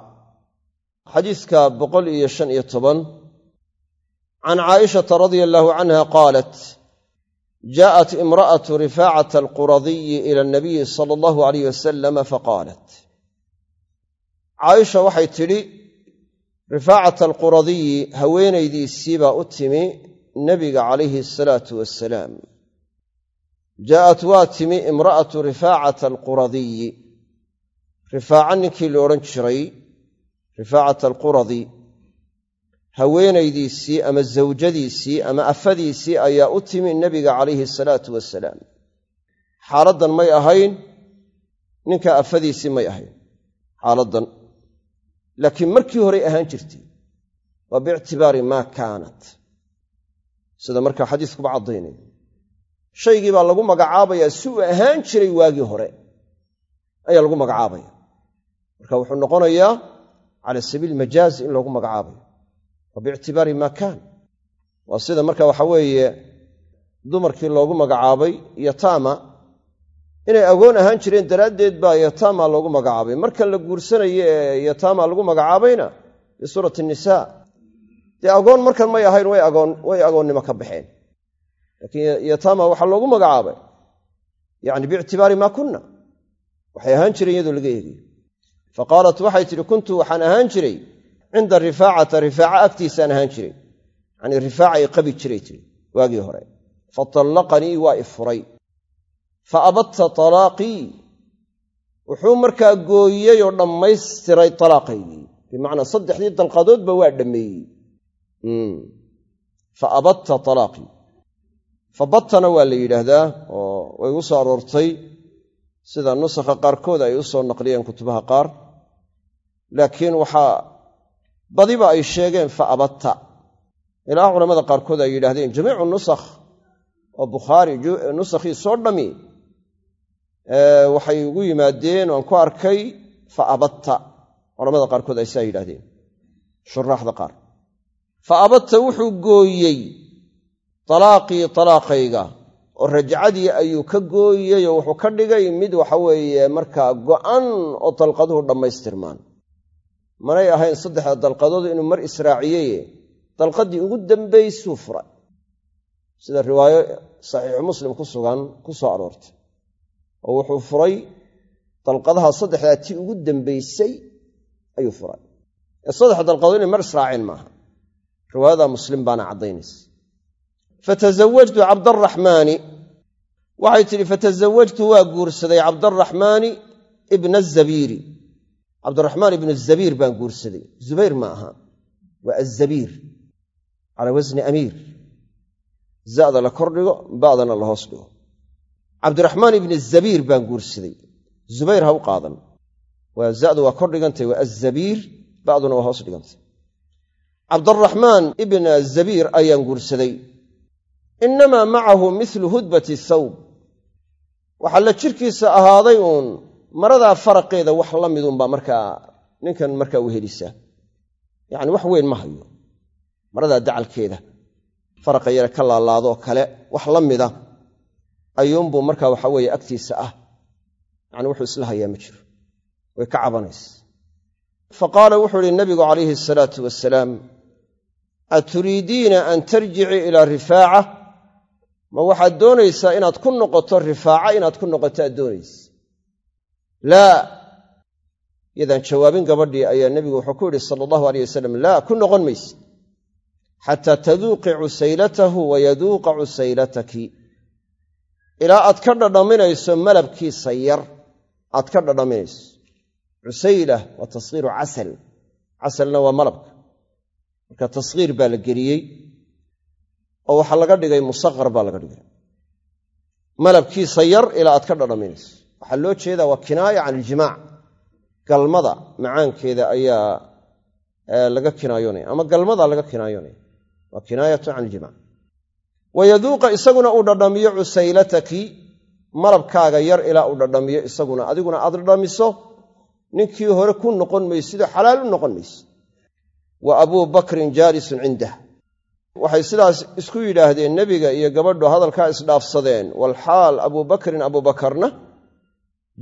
Xadiiska boqol iyo shan iyo toban can caaishata radia allaahu canha qaalat jaءat imra'atu rifaacata alquradiyi ila anabiyi sala allahu alayh wasalama faqaalat caaisha waxay tidhi rifaacata alquradiyi haweenaydiisii baa u timi nebiga calayhi asalaatu wasalaam jaa'at waa timi imra'atu rifaacata alquradiyi rifaaca ninkii la odhan jiray rifaacata alquradi haweenaydiisii ama zawjadiisii ama afadiisii ayaa u timi nebiga calayhi asalaatu wasalaam. Xaaladdan may ahayn ninka afadiisii may ahayn. Xaaladdan. Laakiin markii horey ahaan jirtay waa biictibaari maa kaanat. Sida markaa xadiiskuba caddaynaya shaygii baa lagu magacaabayaa si uu ahaan jiray waagii hore. Ayaa lagu magacaabaya. Marka wuxuu noqonayaa cala sabiil majaaz in loogu magacaabayo waa biictibaari maa kaan waa sida marka waxa weeye dumarkii loogu magacaabay yataama. Inay agoon ahaan jireen daraaddeed baa yataama loogu magacaabay. Marka la guursanayo ee yataama lagu magacaabayna fii suurati nisaa dee agoon markan may ahayn way agoonnimo ka baxeen. Laakiin yataama waxaa loogu magacaabay yani biictibaari maa kunna. Waxay ahaan jireen iyadoo laga eegayo. Fa qaalat waxay tidhi kuntu waxaan ahaan jiray cinda rifaacata rifaaca agtiisaan ahaan jiray. Yanii rifaacay qabi jiray tiri waagii hore. Fatallaqanii waa i furay. Fa abadta talaaqii. Wuxuu markaa gooyey oo dhammaystiray talaaqaygii. Bimacnaa saddexdii dalqadoodba waa dhammeeyey. Fa abadta talaaqii. Fa battana waa la yidhaahdaa oo way u soo aroortay. Sida nusakha qaarkood ay u soo naqliyeen kutubaha qaar. Laakiin waxaa badiba ay sheegeen fa abatta ilaa culamada qaarkood ay yidhahdeen jamiicu nusakh. Oo bukhaari nusakhiisoo dhammi waxay ugu yimaadeen oan ku arkay fa abatta culamada qaarkood ay saa yidhahdeen shuraaxda qaar. Fa abatta wuxuu gooyey talaaqii talaaqayga. Oo rajcadii ayuu ka gooyey oo wuxuu ka dhigay mid waxa weeye markaa go'an oo dalqaduhu dhammaystirmaan manay ahayn saddexda dalqadood inuu mar israaciyeye dalqaddii ugu dambaysuu furay sida riwaayo saxiixu muslim ku sugan ku soo aroortay. Oo wuxuu furay dalqadaha saddexdaa tii ugu dambaysay ayuu furay. Ee saddex dalqadood inay mar israaceen maaha riwaayada muslim baana caddaynaysa. Fatasawajtu cabdaraxmaani waxay tidhi fatasawajtu waa guursaday cabdaraxmaani ibna azabiiri cabdiraxmaan ibnu zabiir baan guursaday. Zubayr ma aha. Waa azabiir calaa wasni amiir. Zada la kordhigo ba'dana la hoos dhigo. Cabdiraxmaan ibni zabiir baan guursaday. Zubayr ha u qaadan. Waa zadu waa kor dhigantay waa azabiir ba'duna waa hoos dhigantay. Cabdaraxmaan ibna zabiir ayaan guursaday. Inamaa macahu milu hudbati thawb waxaa la jirkiisa ahaaday uun maradaa faraqeeda wax la midunbaa markaa ninkan markaa helisaa yacni wax weyn ma hayo. Maradaa dacalkeeda. Faraqa yare ka laalaadoo kale wax la mida. Ayuunbuu markaa waxa weeye agtiisa ah. Yacni wuxuu isla ma jiro. Way ka cabanaysa fa qaala wuxuu ihi nabigu calayhi asalaatu wasalaam aturiidiina an tarjici ilaa rifaaca? Ma waxaad doonaysaa inaad ku noqoto rifaaca inaad ku noqoto aad doonaysa laa yadaan jawaabin gabadhii ayaa nebigu wuxuu ku yidhi sala allahu aleyh wasalam laa ku noqon maysid xataa taduuqi cusaylatahu wa yaduuqa cusaylataki ilaa aad ka dhadhaminayso malabkiisa yar aad ka dhadhaminayso. Cusayla waa tashiiru casal. Casalna waa malabka. Marka tashiir baa la geliyey oo waxaa laga dhigay musaqar baa laga dhigay. Malabkiisa yar ilaa aad ka dhadhaminayso waxaa loo jeedaa waa kinaaya can iljimaac. Galmada macaankeeda ayaa laga kinaayoonaya ama galmadaa laga kinaayoonaya waa kinaayatu can iljimac wayaduuqa isaguna uu dhadhamiyo cusaylataki malabkaaga yar ilaa uu dhadhamiyo isaguna. Adiguna aad dhadhamiso ninkii hore ku noqon maysidoo xalaal u noqon maysid. Wa abuu bakrin jaalisun cindah. Waxay sidaas isku yidhaahdeen nebiga iyo gabadhu hadalkaa isdhaafsadeen walxaal abuu bakrin abuubakarna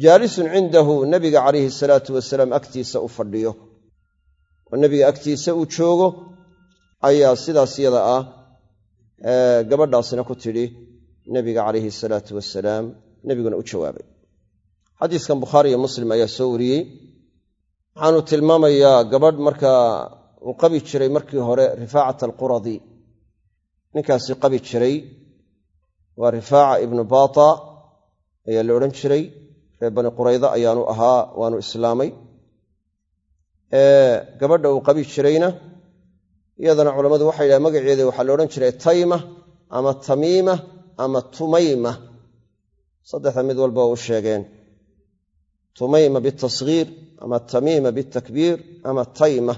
jaalisun cindahu nebiga calayhi salaatu wasalaam agtiisa u fadhiyo. Oo nebiga agtiisa uu joogo ayaa sidaas yada ah gabadhaasina ku tidhi nebiga calayhi salaatu wasalaam nebiguna u jawaabay. Xadiiskan bukhaari iyo muslim ayaa soo wariyey. Waxaanu tilmaamayaa gabadh markaa uu qabi jiray markii hore rifaacat alquradi. Ninkaasi qabi jiray waa rifaaca ibnu baata ayaa la odhan jiray reer bani qurayda ayaanu ahaa waanu islaamay. Gabadha uu qabi jirayna iyadana culammadu waxay yidhaha magaceeda waxaa la odhan jiray tayma ama tamiima ama tumayma. Saddexda mid walba u sheegeen. Tumayma bitasghiir ama tamiima bitakbiir ama tayma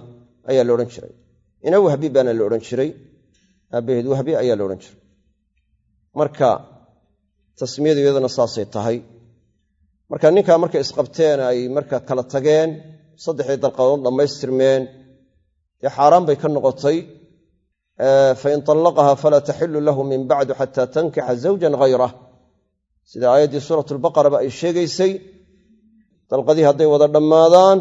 ayaa la odhan jiray. Ina wahbi baana la odhan jiray aabbaheed wahbi ayaa la jiray. Marka tasmiyadu iyadana saasay tahay marka ninkaa markay isqabteen ay marka kala tageen saddexdii dalqadood dhammaystirmeen dee xaaraan bay ka noqotay fain طallaqaha falaa taxilu lahu min bacdu xata tankixa zawjan hayrah sida aayaddii suurat lbaqaraba ay sheegaysay dalqadii hadday wada dhammaadaan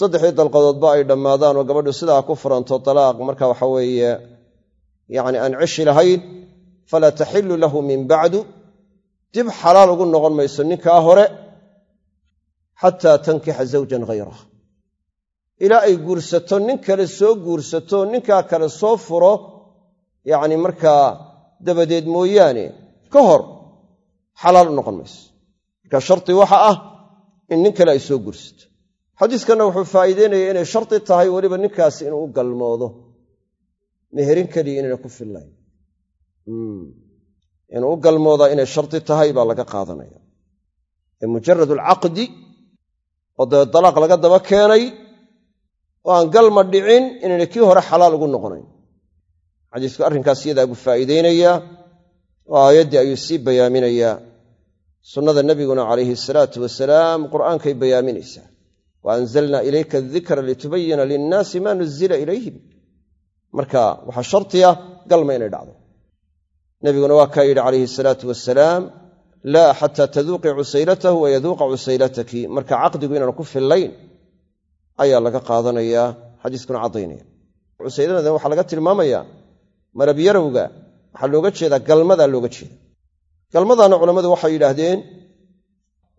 saddexdii dalqadoodba ay dhammaadaan oo gabadhu sidaa ku furanto talaaq. Marka waxa weeye yacni aan ceshi lahayn falaa taxilu lahu min bacdu dib xalaal ugu noqon mayso ninkaa hore xataa tankixa zawjan hayrah ilaa ay guursato nin kale soo guursato ninkaa kale soo furo yacni markaa dabadeed mooyaane ka hor xalaal u noqon mayso. Marka shardi waxa ah in nin kale ay soo guursato. Xadiiskanna wuxuu faa'iideynaya inay shardi tahay weliba ninkaasi inuu u galmoodo. Meherin keliya inayna ku fillayn inuu u galmoodaa inay shardi tahay baa laga qaadanaya. Ee mujarad alcaqdi oo dee dalaaq laga daba keenay oo aan galma dhicin inayna kii hore xalaal ugu noqonayn. Xadiisku arrinkaas iyadaa buu faa'iideynayaa oo aayaddii ayuu sii bayaaminayaa sunnada nebiguna calayhi asalaatu wasalaam qur'aankay bayaaminaysaa. Wa anzalnaa ilayka adikra litubayina linnaasi maa nuzila ilayhim. Marka waxaa shartiya galma inay dhacdo nebiguna waa kaa yidhi calayhi asalaatu wasalaam laa xataa taduuqii cusaylatahu wa yaduuqa cusaylataki. Marka caqdigu inaanu ku fillayn ayaa laga qaadanayaa xadiiskuna caddaynaya. Cusayladan waxaa laga tilmaamayaa malab yarowga waxaa looga jeedaa galmadaa looga jeeda. Galmadaana culammadu waxay yidhaahdeen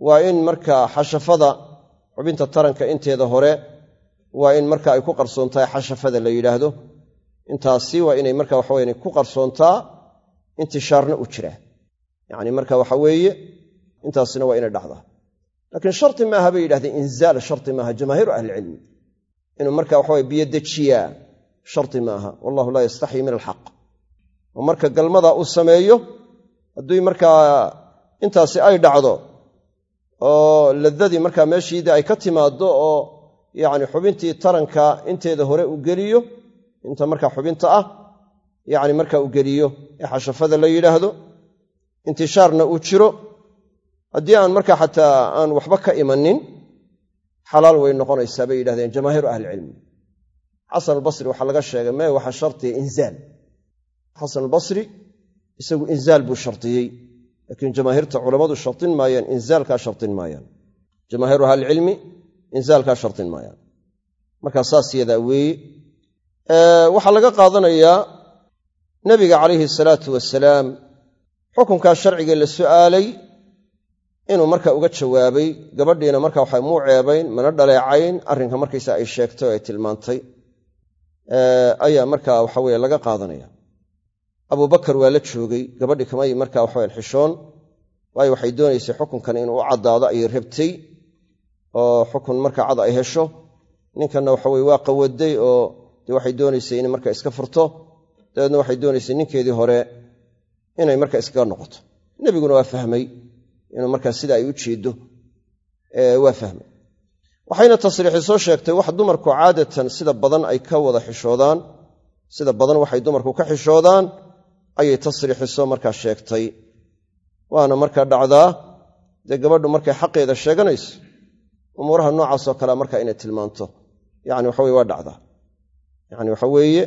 waa in marka xashafada xubinta taranka inteeda hore waa in marka ay ku qarsoontahay xashafada la yidhaahdo. Intaasi waa inay marka waxaweyn ku qarsoontaa intishaarna u jiraa yacni marka waxa weeye intaasina waa inay dhacdaa. Laakiin sharti maaha bay yidhahdeen inzaal sharti maaha jamaahiiru ahlicilmi inuu marka waxaweye biyo dejiyaa sharti maaha. Wallahu laa yastaxyi min alxaq. Oo marka galmada uu sameeyo haddii markaa intaasi ay dhacdo oo ladadii markaa meeshiidii ay ka timaaddo oo yacni xubintii taranka inteeda hore uu geliyo inta markaa xubinta ah yacni marka uu geliyo ee xashafada la yidhaahdo intishaarna uu jiro. Haddii aan markaa xataa aan waxba ka imanin xalaal way noqonaysaa bay yidhahdeen jamaahiiru ahlicilmi xasan albasri waxaa laga sheegay mee waxa shartiya inzaal? Xasan albasri isagu inzaal buu shardiyey laakiin jamaahiirta culammadu shardin maayaan inzaalkaa shardin maayaan. Jamaahiiru ahlicilmi inzaalkaa shardin maayaan. Markaa saas yadaa weeye. Waxaa laga qaadanayaa nebiga calayhi salaatu wasalaam xukunkaa sharciga la su'aalay inuu marka uga jawaabay gabadhiina marka waxa muu ceebayn mana dhaleecayn arrinka markaysa ay sheegtay ay tilmaantay ayaa marka waxaweye laga qaadanaya. Abubakar waa la joogay gabadhi kamay marka waxawen xishoon waayo waxay doonaysay xukunkan inuu u caddaado ayay rabtay oo xukun marka cad ay hesho. Ninkanna waxaweye waa qawaday oo dee waxay doonaysay inay marka iska furto dabeedna waxay doonaysay ninkeedii hore inay marka iskaga noqoto. Nebiguna waa fahmay inuu markaa sida ay u jeeddo waa fahmay. Waxayna tasriixi soo sheegtay wax dumarku caadatan sida badan ay ka wada xishoodaan sida badan waxay dumarku ka xishoodaan ayay tasriixiso markaa sheegtay. Waana markaa dhacdaa dee gabadhu markay xaqeeda sheeganayso umuuraha noocaasoo kalea markaa inay tilmaanto. Yani waxaweye waa dhacdaa. Yani waxa weeye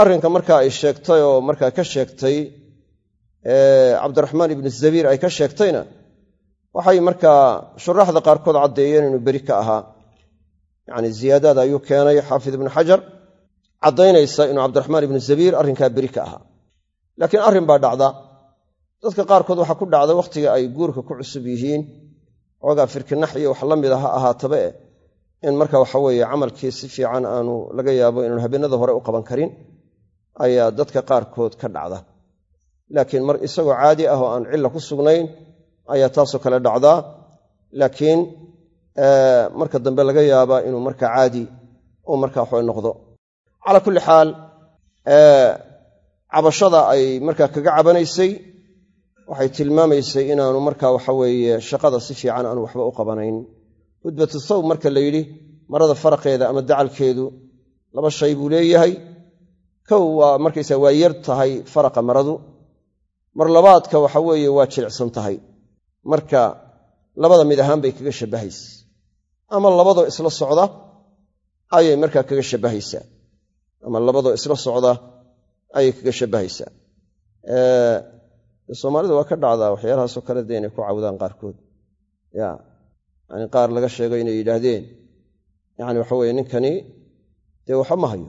arrinka markaa ay sheegtay oo markaa ka sheegtay cabdiraxmaan ibnu zabiir ay ka sheegtayna waxay markaa shuraaxda qaarkood caddeeyeen inuu beri ka ahaa. Yani ziyaadaad ayuu keenay xaafid ibnu xajar caddaynaysa inuu cabdiraxmaan ibnu zabiir arrinkaa beri ka ahaa. Laakiin arrin baa dhacda. Dadka qaarkood waxaa ku dhacda wakhtiga ay guurka ku cusub yihiin xoogaa firkinax iyo wax la mid a ha ahaataba eh in marka waxaweeye camalkii si fiican aanu laga yaabo inaanu habeenada hore u qaban karin ayaa dadka qaarkood ka dhacda. Laakiin mar isagoo caadi ah oo aan cilla ku sugnayn ayaa taasoo kale dhacdaa laakiin marka dambe laga yaabaa inuu marka caadi uu marka waxawe noqdo. Calaa kulli xaal cabashada ay markaa kaga cabanaysay waxay tilmaamaysay inaanu marka waxaweeye shaqada si fiican aanu waxba u qabanayn hudbatu thawb marka la yidhi marada faraqeeda ama dacalkeedu laba shay buu leeyahay. Kow waa markaysa waa yar tahay faraqa maradu. Mar labaadka waxa weeye waa jilicsan tahay. Marka labada mid ahaan bay kaga shabbahaysa. Ama labadoo isla socda ayay markaa kaga shabbahaysaa ama labadoo isla socda ayay kaga shabbahaysaa soomaalida waa ka dhacdaa waxyaalahaasoo kale dee ku cawdaan qaarkood. Ya yani qaar laga sheego inay yidhaahdeen. Yani waxa weye ninkani dee waxba ma hayo.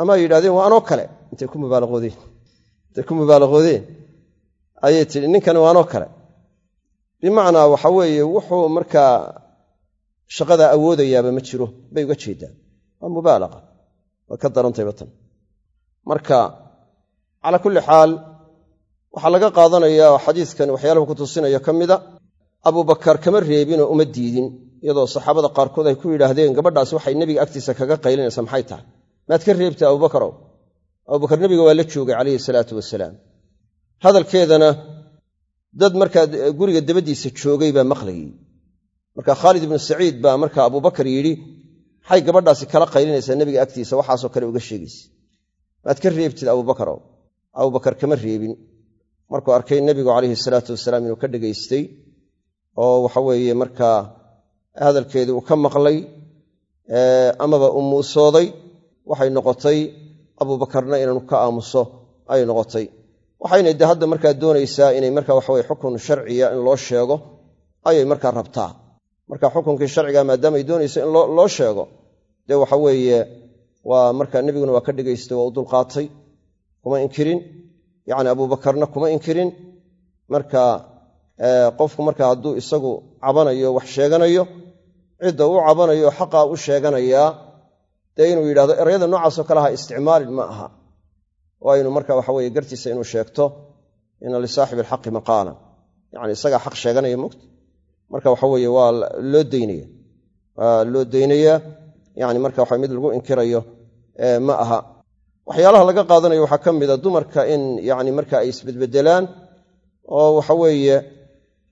Ama ay yidhahdeen waa anoo kale. Intay ku mubaalaqoodeen. Intay ku mubaalaqoodeen. Ayay tidhi ninkani waa anoo kale. Bimacnaa waxa weeye wuxuu markaa shaqadaa awoodayaaba ma jiro bay uga jeedaan. Waa mubaalaqa waa ka darantayba tan marka calaa kulli xaal waxaa laga qaadanayaa oo xadiiskan waxyaalahu ku tusinaya ka mida abubakar kama reebinoo uma diidin iyadoo saxaabada qaarkood ay ku yidhaahdeen gabadhaasi waxay nebiga agtiisa kaga qaylinaysaa maxay tahay maad ka reebtay abubakarow abubakar nebiga waa la joogay calayhi salaatu wasalaam hadalkeedana dad markaa guriga dabadiisa joogay baa maqlayey marka khaalid ibnu saciid baa markaa abubakar yidhi maxay gabadhaasi kala qaylinaysaa nebiga agtiisa waxaasoo kale uga sheegaysa. Maad ka reebtid abubakarow abubakar kama reebin. Markuu arkay nebigu calayhi salaatu wasalaam inuu ka dhegaystay oo waxaweeye markaa hadalkeedii uu ka maqlay amaba uu muusooday waxay noqotay abuubakarna inaanu ka aamuso ayay noqotay. Waxayna de hadda markaa doonaysaa inay marka waxaweye xukun sharciya in loo sheego ayay markaa rabtaa. Marka xukunkii sharciga maadaamaay doonayso in loo sheego dee waxa weeye waa marka nebiguna waa ka dhegaystay waa u dulqaatay kuma inkirin. Yacni abuubakarna kuma inkirin. Marka qofku marka hadduu isagu cabanayo wax sheeganayo cidda u cabanayo xaqaa u sheeganayaa dee inuu yidhahdo erayada noocaasoo kale ha isticmaalin ma aha. Waa inu marka waxa gartiisa inuu sheegto ina lisaaxibi alxaqi maqaalan yani isagaa xaq sheeganaya mogta marka waxa waa loo daynaya. Waa loo daynayaa yani marka waxa mid lagu inkirayo ma aha. Waxyaalaha laga qaadanayo waxaa ka mida dumarka in yani marka ay isbedbedelaan oo waxa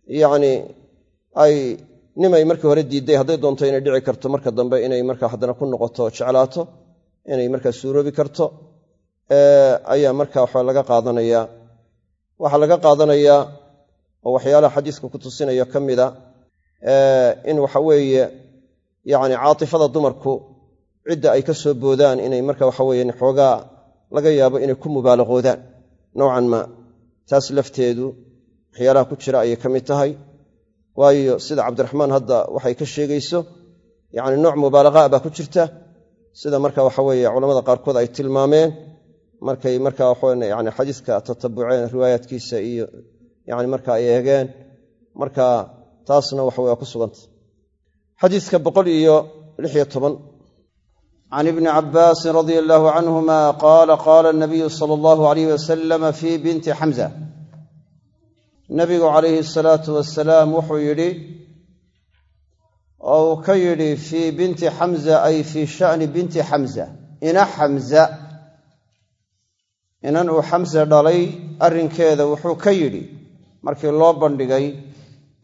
weeye yani ay nimay markii hore diidday hadday doonto inay dhici karto. Marka dambe inay marka haddana ku noqoto jeclaato inay markaa suuroobi karto. Ayaa marka waxa laga qaadanayaa waxaa laga qaadanayaa oo waxyaalaha xadiiska ku tusinaya ka mida in waxa weeye yani caatifada dumarku cidda ay ka soo boodaan inay marka waxa weye xoogaa laga yaabo inay ku mubaalaqoodaan nowcan ma taas lafteedu waxyaalaha ku jira ayay ka mid tahay. Waayo sida cabdiraxmaan hadda waxay ka sheegayso yani nooc mubaalaqaa baa ku jirta. Sida marka waxa weeye culamada qaarkood ay tilmaameen markay marka waxayani xadiiska tatabuceen riwaayaadkiisa iyo yani marka ay eegeen marka taasna waxa waa ku suganta. Xadiiska boqol iyo lixiyo toban. Can ibni cabaasin radia allaahu canhuma qaala qaala nabiyu sala allahu alayh wasalama fii binti xamza nabigu calayhi asalaatu wasalaam wuxuu yidhi oo uu ka yidhi fii binti xamza ay fii sha'ni binti xamza ina xamza inan uu xamse dhalay arrinkeeda wuxuu ka yidhi markii loo bandhigay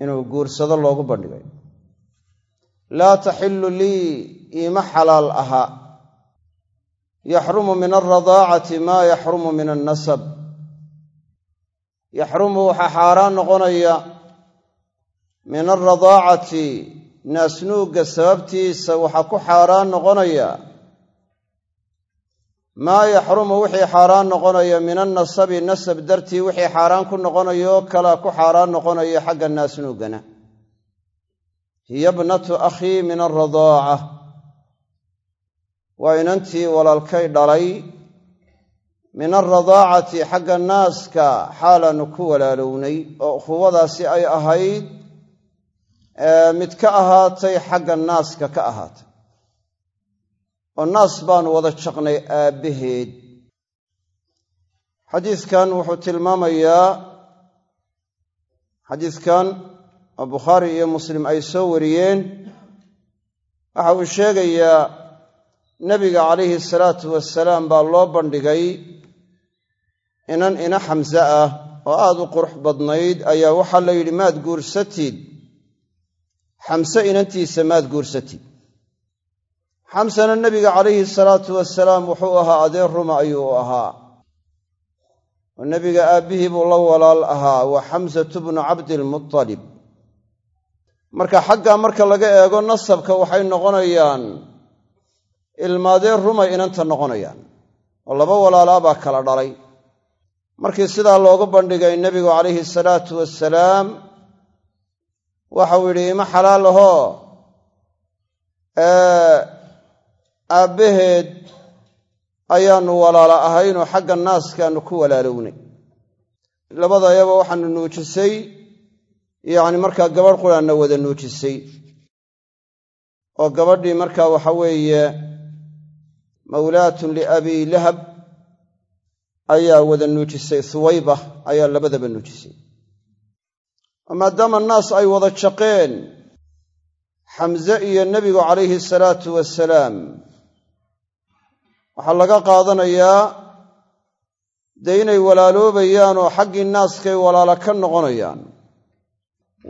inuu guursado loogu bandhigay. Laa taxillu lii iima xalaal aha. Yaxrumu min alradaacati maa yaxrumu min annasab yaxrumu waxaa xaaraan noqonaya min alradaacati naasnuugga sababtiisa waxaa ku xaaraan noqonaya. Maa yaxrumu wixii xaaraan noqonaya min annasabi nasab dartii wixii xaaraan ku noqonayo kalaa ku xaaraan noqonaya xagga naasnuuggana. Hiya bnatu akhii min alradaaca waa inantii walaalkay dhalay min alradaacati xagga naaska xaalaannu ku walaalownay oo ukhuwadaasi ay ahayd mid ka ahaatay xagga naaska ka ahaatay. Oo naas baanu wada jaqnay aabbaheed. Xadiidkan wuxuu tilmaamayaa xadiidkan oo bukhaari iyo muslim ay soo wariyeen waxa uu sheegayaa nebiga calayhi salaatu wasalaam baa loo bandhigay inan ina xamse ah oo aada u qurux badnayd ayaa waxaa la yidhi maad guursatid. Xamse inantiisa maad guursatid. Xamsena nebiga calayhi salaatu wasalaam wuxuu ahaa adeer ruma ayuu ahaa. Oo nebiga aabbihii buu la walaal ahaa waa xamsatu bnu cabdilmutalib marka xaggaa marka laga eego nasabka waxay noqonayaan ilmaadeen rumay inanta noqonayaan. Oo laba walaalaa baa kala dhalay markii sidaa loogu bandhigay nebigu calayhi salaatu wasalaam waxau yidhi ima xalaal ahoo aabbaheed ayaannu walaala ahaynoo xagga naaskaannu ku walaalownay. Labadayaba waxaanu nuujisay yacni markaa gabadh quraanna wada nuujisay. Oo gabadhii markaa waxa weeye mawlaatun liabi lahab ayaa wada nuujisay suwayba ayaa labadaba nuujisay. Maadaama naas ay wada jaqeen xamse iyo nebigu calayhi salaatu wasalaam waxaa laga qaadanayaa dee inay walaaloobayaan oo xaggii naaskay walaala ka noqonayaan.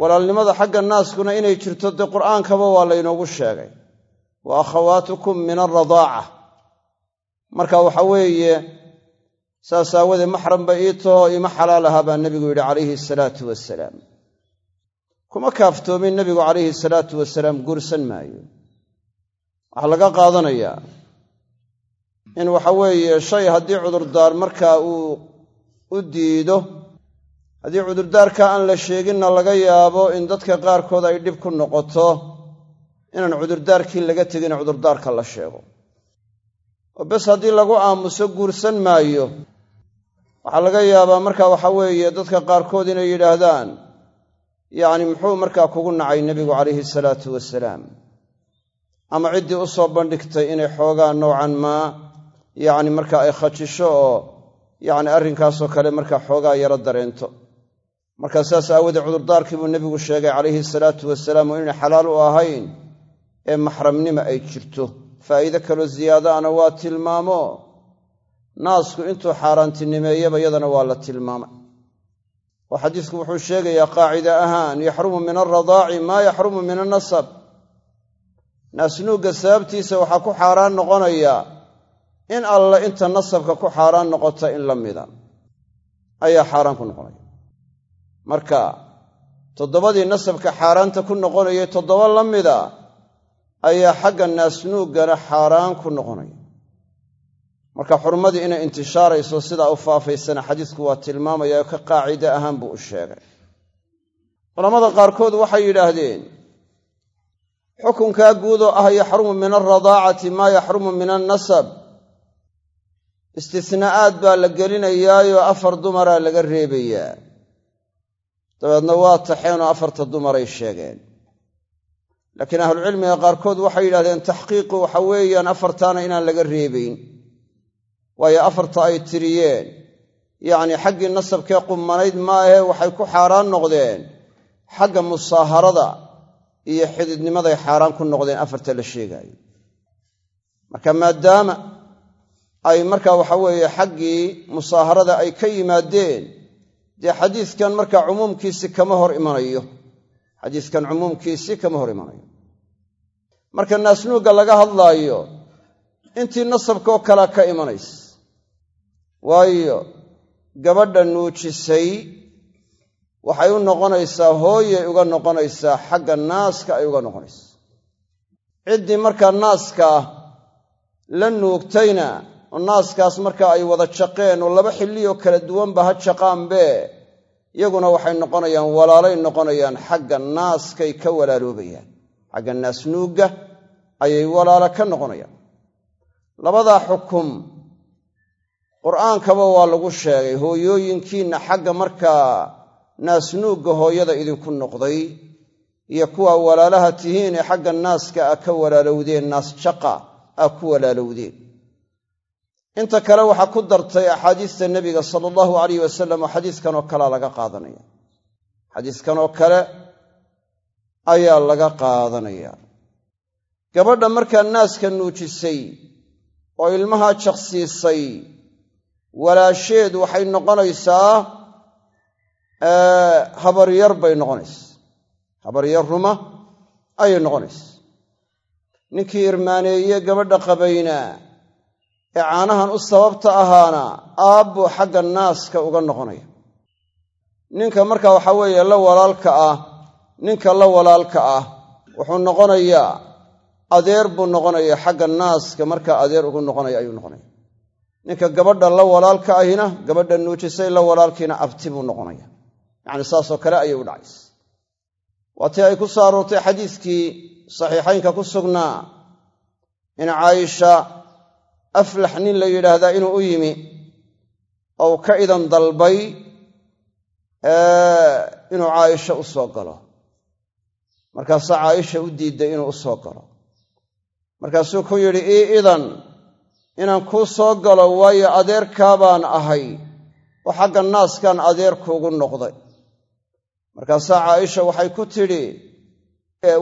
Walaalnimada xagga naaskuna inay jirto dee qur'aankaba waa laynoogu sheegay. Wa akhawaatukum min alradaaca marka waxa weeye saas aawadee maxramba ii taho ima xalaal ahaa baa nebigu yidhi calayhi salaatu wasalaam kuma kaaftoomin nebigu calayhi salaatu wasalaam guursan maayo. waxaa laga qaadanayaa in waxa weeye shay haddii cudurdaar markaa uu u diido haddii cudurdaarka aan la sheeginna laga yaabo in dadka qaarkood ay dhib ku noqoto inaan cudurdaarkii laga tegin cudurdaarka la sheego oo bes haddii lagu aamuso guursan maayo. Waxaa laga yaabaa marka waxa weeye dadka qaarkood inay yidhaahdaan yacni muxuu markaa kugu nacay nebigu calayhi salaatu wasalaam? Ama ciddii u soo bandhigtay inay xoogaa noocan maa yacni marka ay khajisho oo yacni arrinkaasoo kale markaa xoogaa yaro dareento? Markaa saas aawoodee cudurdaarkii buu nebigu sheegay calayhi salaatu wasalaam oo inay xalaal u ahayn ee maxramnima ay jirto faa'iide kaloo ziyaadaana waa tilmaamo. Naasku intuu xaaraantinimeeyaba yadana waa la tilmaamay. Oo xadiisku wuxuu sheegayaa qaacide ahaan yaxrumu min alradaaci maa yaxrumu min annasab. Naasnuugga sababtiisa waxaa ku xaaraan noqonaya in alle inta nasabka ku xaaraan noqota in la mida ayaa xaaraan ku noqonaya. Marka toddobadii nasabka xaaraanta ku noqonayay toddoba la mida ayaa xagga naasnuuggana xaaraan ku noqonaya. Marka xurmadii inay intishaarayso sidaa u faafaysana xadiisku waa tilmaamaya ka qaacide ahaan buu u sheegay. Culammada qaarkood waxay yidhaahdeen xukunkaa guud oo ah yaxrumu min alradaacati maa yaxrumu min annasab. Istisnaa'aad baa la gelinayaayoo afar dumaraa laga reebayaa. Dabeedna waa taxeen oo afarta dumaray sheegeen laakiin ahlucilmiga qaarkood waxay yidhahdeen taxqiiqu waxa weeyaan afartaana inaan laga reebayn. Waayo afarta ay tiriyeen. Yacnii xaggii nasabkee qummanayd maahee waxay ku xaaraan noqdeen. Xagga musaaharada iyo xididnimaday xaaraan ku noqdeen afarta la sheegaayo. Marka maadaama ay markaa waxa weeye xaggii musaaharada ay ka yimaadeen dee xadiiskan markaa cumuumkiisi kama hor imanayo xadiiskan cumuumkiisi kama hor imanayo. Marka naasnuugga laga hadlaayo intii nasabkaoo kalea ka imanaysa waayo gabadha nuujisay waxay u noqonaysaa hooyay uga noqonaysaa xagga naaska ay uga noqonaysaa ciddii markaa naaska la nuugtayna oo naaskaas markaa ay wada jaqeen oo laba xilliyoo kala duwanba ha jaqaanbe iyaguna waxay noqonayaan walaalay noqonayaan xagga naaskay ka walaaloobayaan xagga naasnuugga ayay walaalo ka noqonayaan. Labadaa xukum qur'aankaba waa lagu sheegay hooyooyinkiinna xagga markaa naasnuugga hooyada idinku noqday iyo kuwa walaalaha tihiin ee xagga naaska a ka walaalowdeen naas jaqa aa ku walaalowdeen inta kale waxaa ku dartay axaadiista nebiga sala allahu alayh wasalam oo xadiiskan oo kalea laga qaadanaya. Xadiiskan oo kale ayaa laga qaadanaya. Gabadha markaa naaska nuujisay oo ilmahaa jaqsiisay walaasheed waxay noqonaysaa habaryar bay noqonaysaa habaryar ruma ayay noqonaysaa ninkii irmaaneeye gabadha qabayna ee caanahan u sababta ahaana aabbuu xagga naaska uga noqonaya. Ninka marka waxaa weeye la walaalka ah ninka la walaalka ah wuxuu noqonayaa adeer buu noqonaya xagga naaska markaa adeer ugu noqonaya ayuu noqonaya. Ninka gabadha la walaalka ahina gabadha nuujisay la walaalkiina abti buu noqonaya. Yacni saasoo kale ayay u dhacaysa. Waatii ay ku soo aroortay xadiiskii saxiixaynka ku sugnaa in caaisha aflax nin la yidhaahdaa inuu u yimi ou ka idan dalbay inuu caaisha u soo galo. Markaasaa caaisha u diidday inuu u soo galo. Markaasuu ku yidhi ii idan inaan kuu soo galo waayo adeerkaa baan ahay. Oo xagga naaskan adeerkuugu noqday. Markaasaa caaisha waxay ku tidhi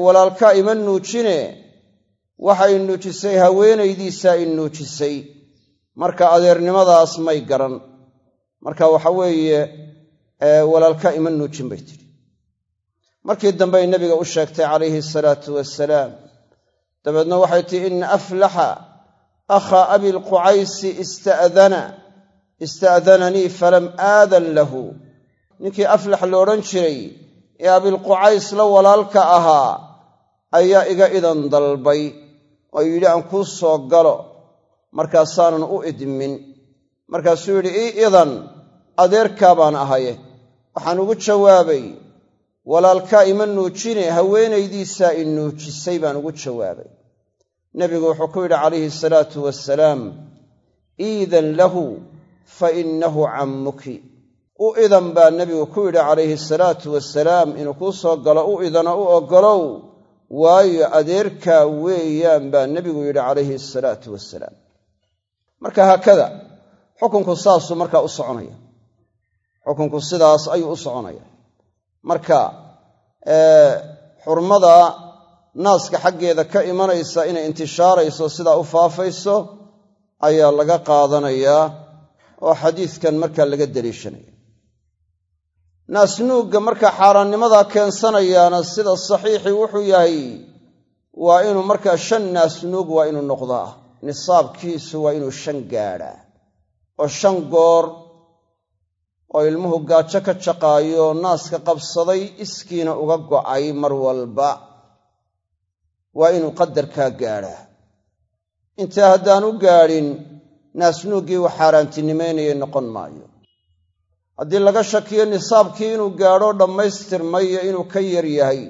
walaalkaa ima nuujine waxay nuujisay haweenaydiisaa i nuujisay. Marka adeernimadaas may garan. Marka waxa weeye walaalkaa ima nuujin bay tidhi. Markii dambey nebiga u sheegtay calayhi salaatu wasalaam dabeedna waxay tihi ina aflaxa akhaa abilqucaysi ista'dana ista'dananii falam aadan lahu. Ninkii aflax la odhan jiray ee abilqucays la walaalka ahaa ayaa iga idan dalbay oo yidhi aan kuu soo galo markaasaanan u idmin. Markaasuu yidhi ii idan adeerkaa baan ahaye waxaan ugu jawaabay walaalkaa ima nuujine haweenaydiisaa i nuujisay baan ugu jawaabay. Nebigu wuxuu ku yidhi calayhi salaatu wasalaam iidan lahu fa innahu cammuki. U idan baa nebigu ku yidhi calayhi salaatu wasalaam inuu kuu soo galo u idana u oggolow waayo adeerkaa weeyaan baa nebigu yidhi calayhi salaatu wasalaam marka haakada xukunku saasuu markaa u soconaya. Xukunku sidaas ayuu u soconaya. Marka xurmada naaska xaggeeda ka imanaysa inay intishaarayso sidaa u faafayso ayaa laga qaadanayaa oo xadiiskan markaa laga daliishanaya naasnuugga markaa xaaraannimadaa keensanayaana sida saxiixii wuxuu yahay waa inuu markaa shan naasnuug waa inuu noqdaa. Nisaabkiisu waa inuu shan gaadhaa. Oo shan goor oo ilmuhu gaajo ka jaqaayo naaska qabsaday iskiina uga go'ay mar walba waa inuu qadarkaa gaadhaa. Intaa haddaanu gaadhin naasnuuggii wax xaaraantinimaynayay noqon maayo haddii laga shakiyo nisaabkii inuu gaadho dhammaystirmay iyo inuu ka yar yahay.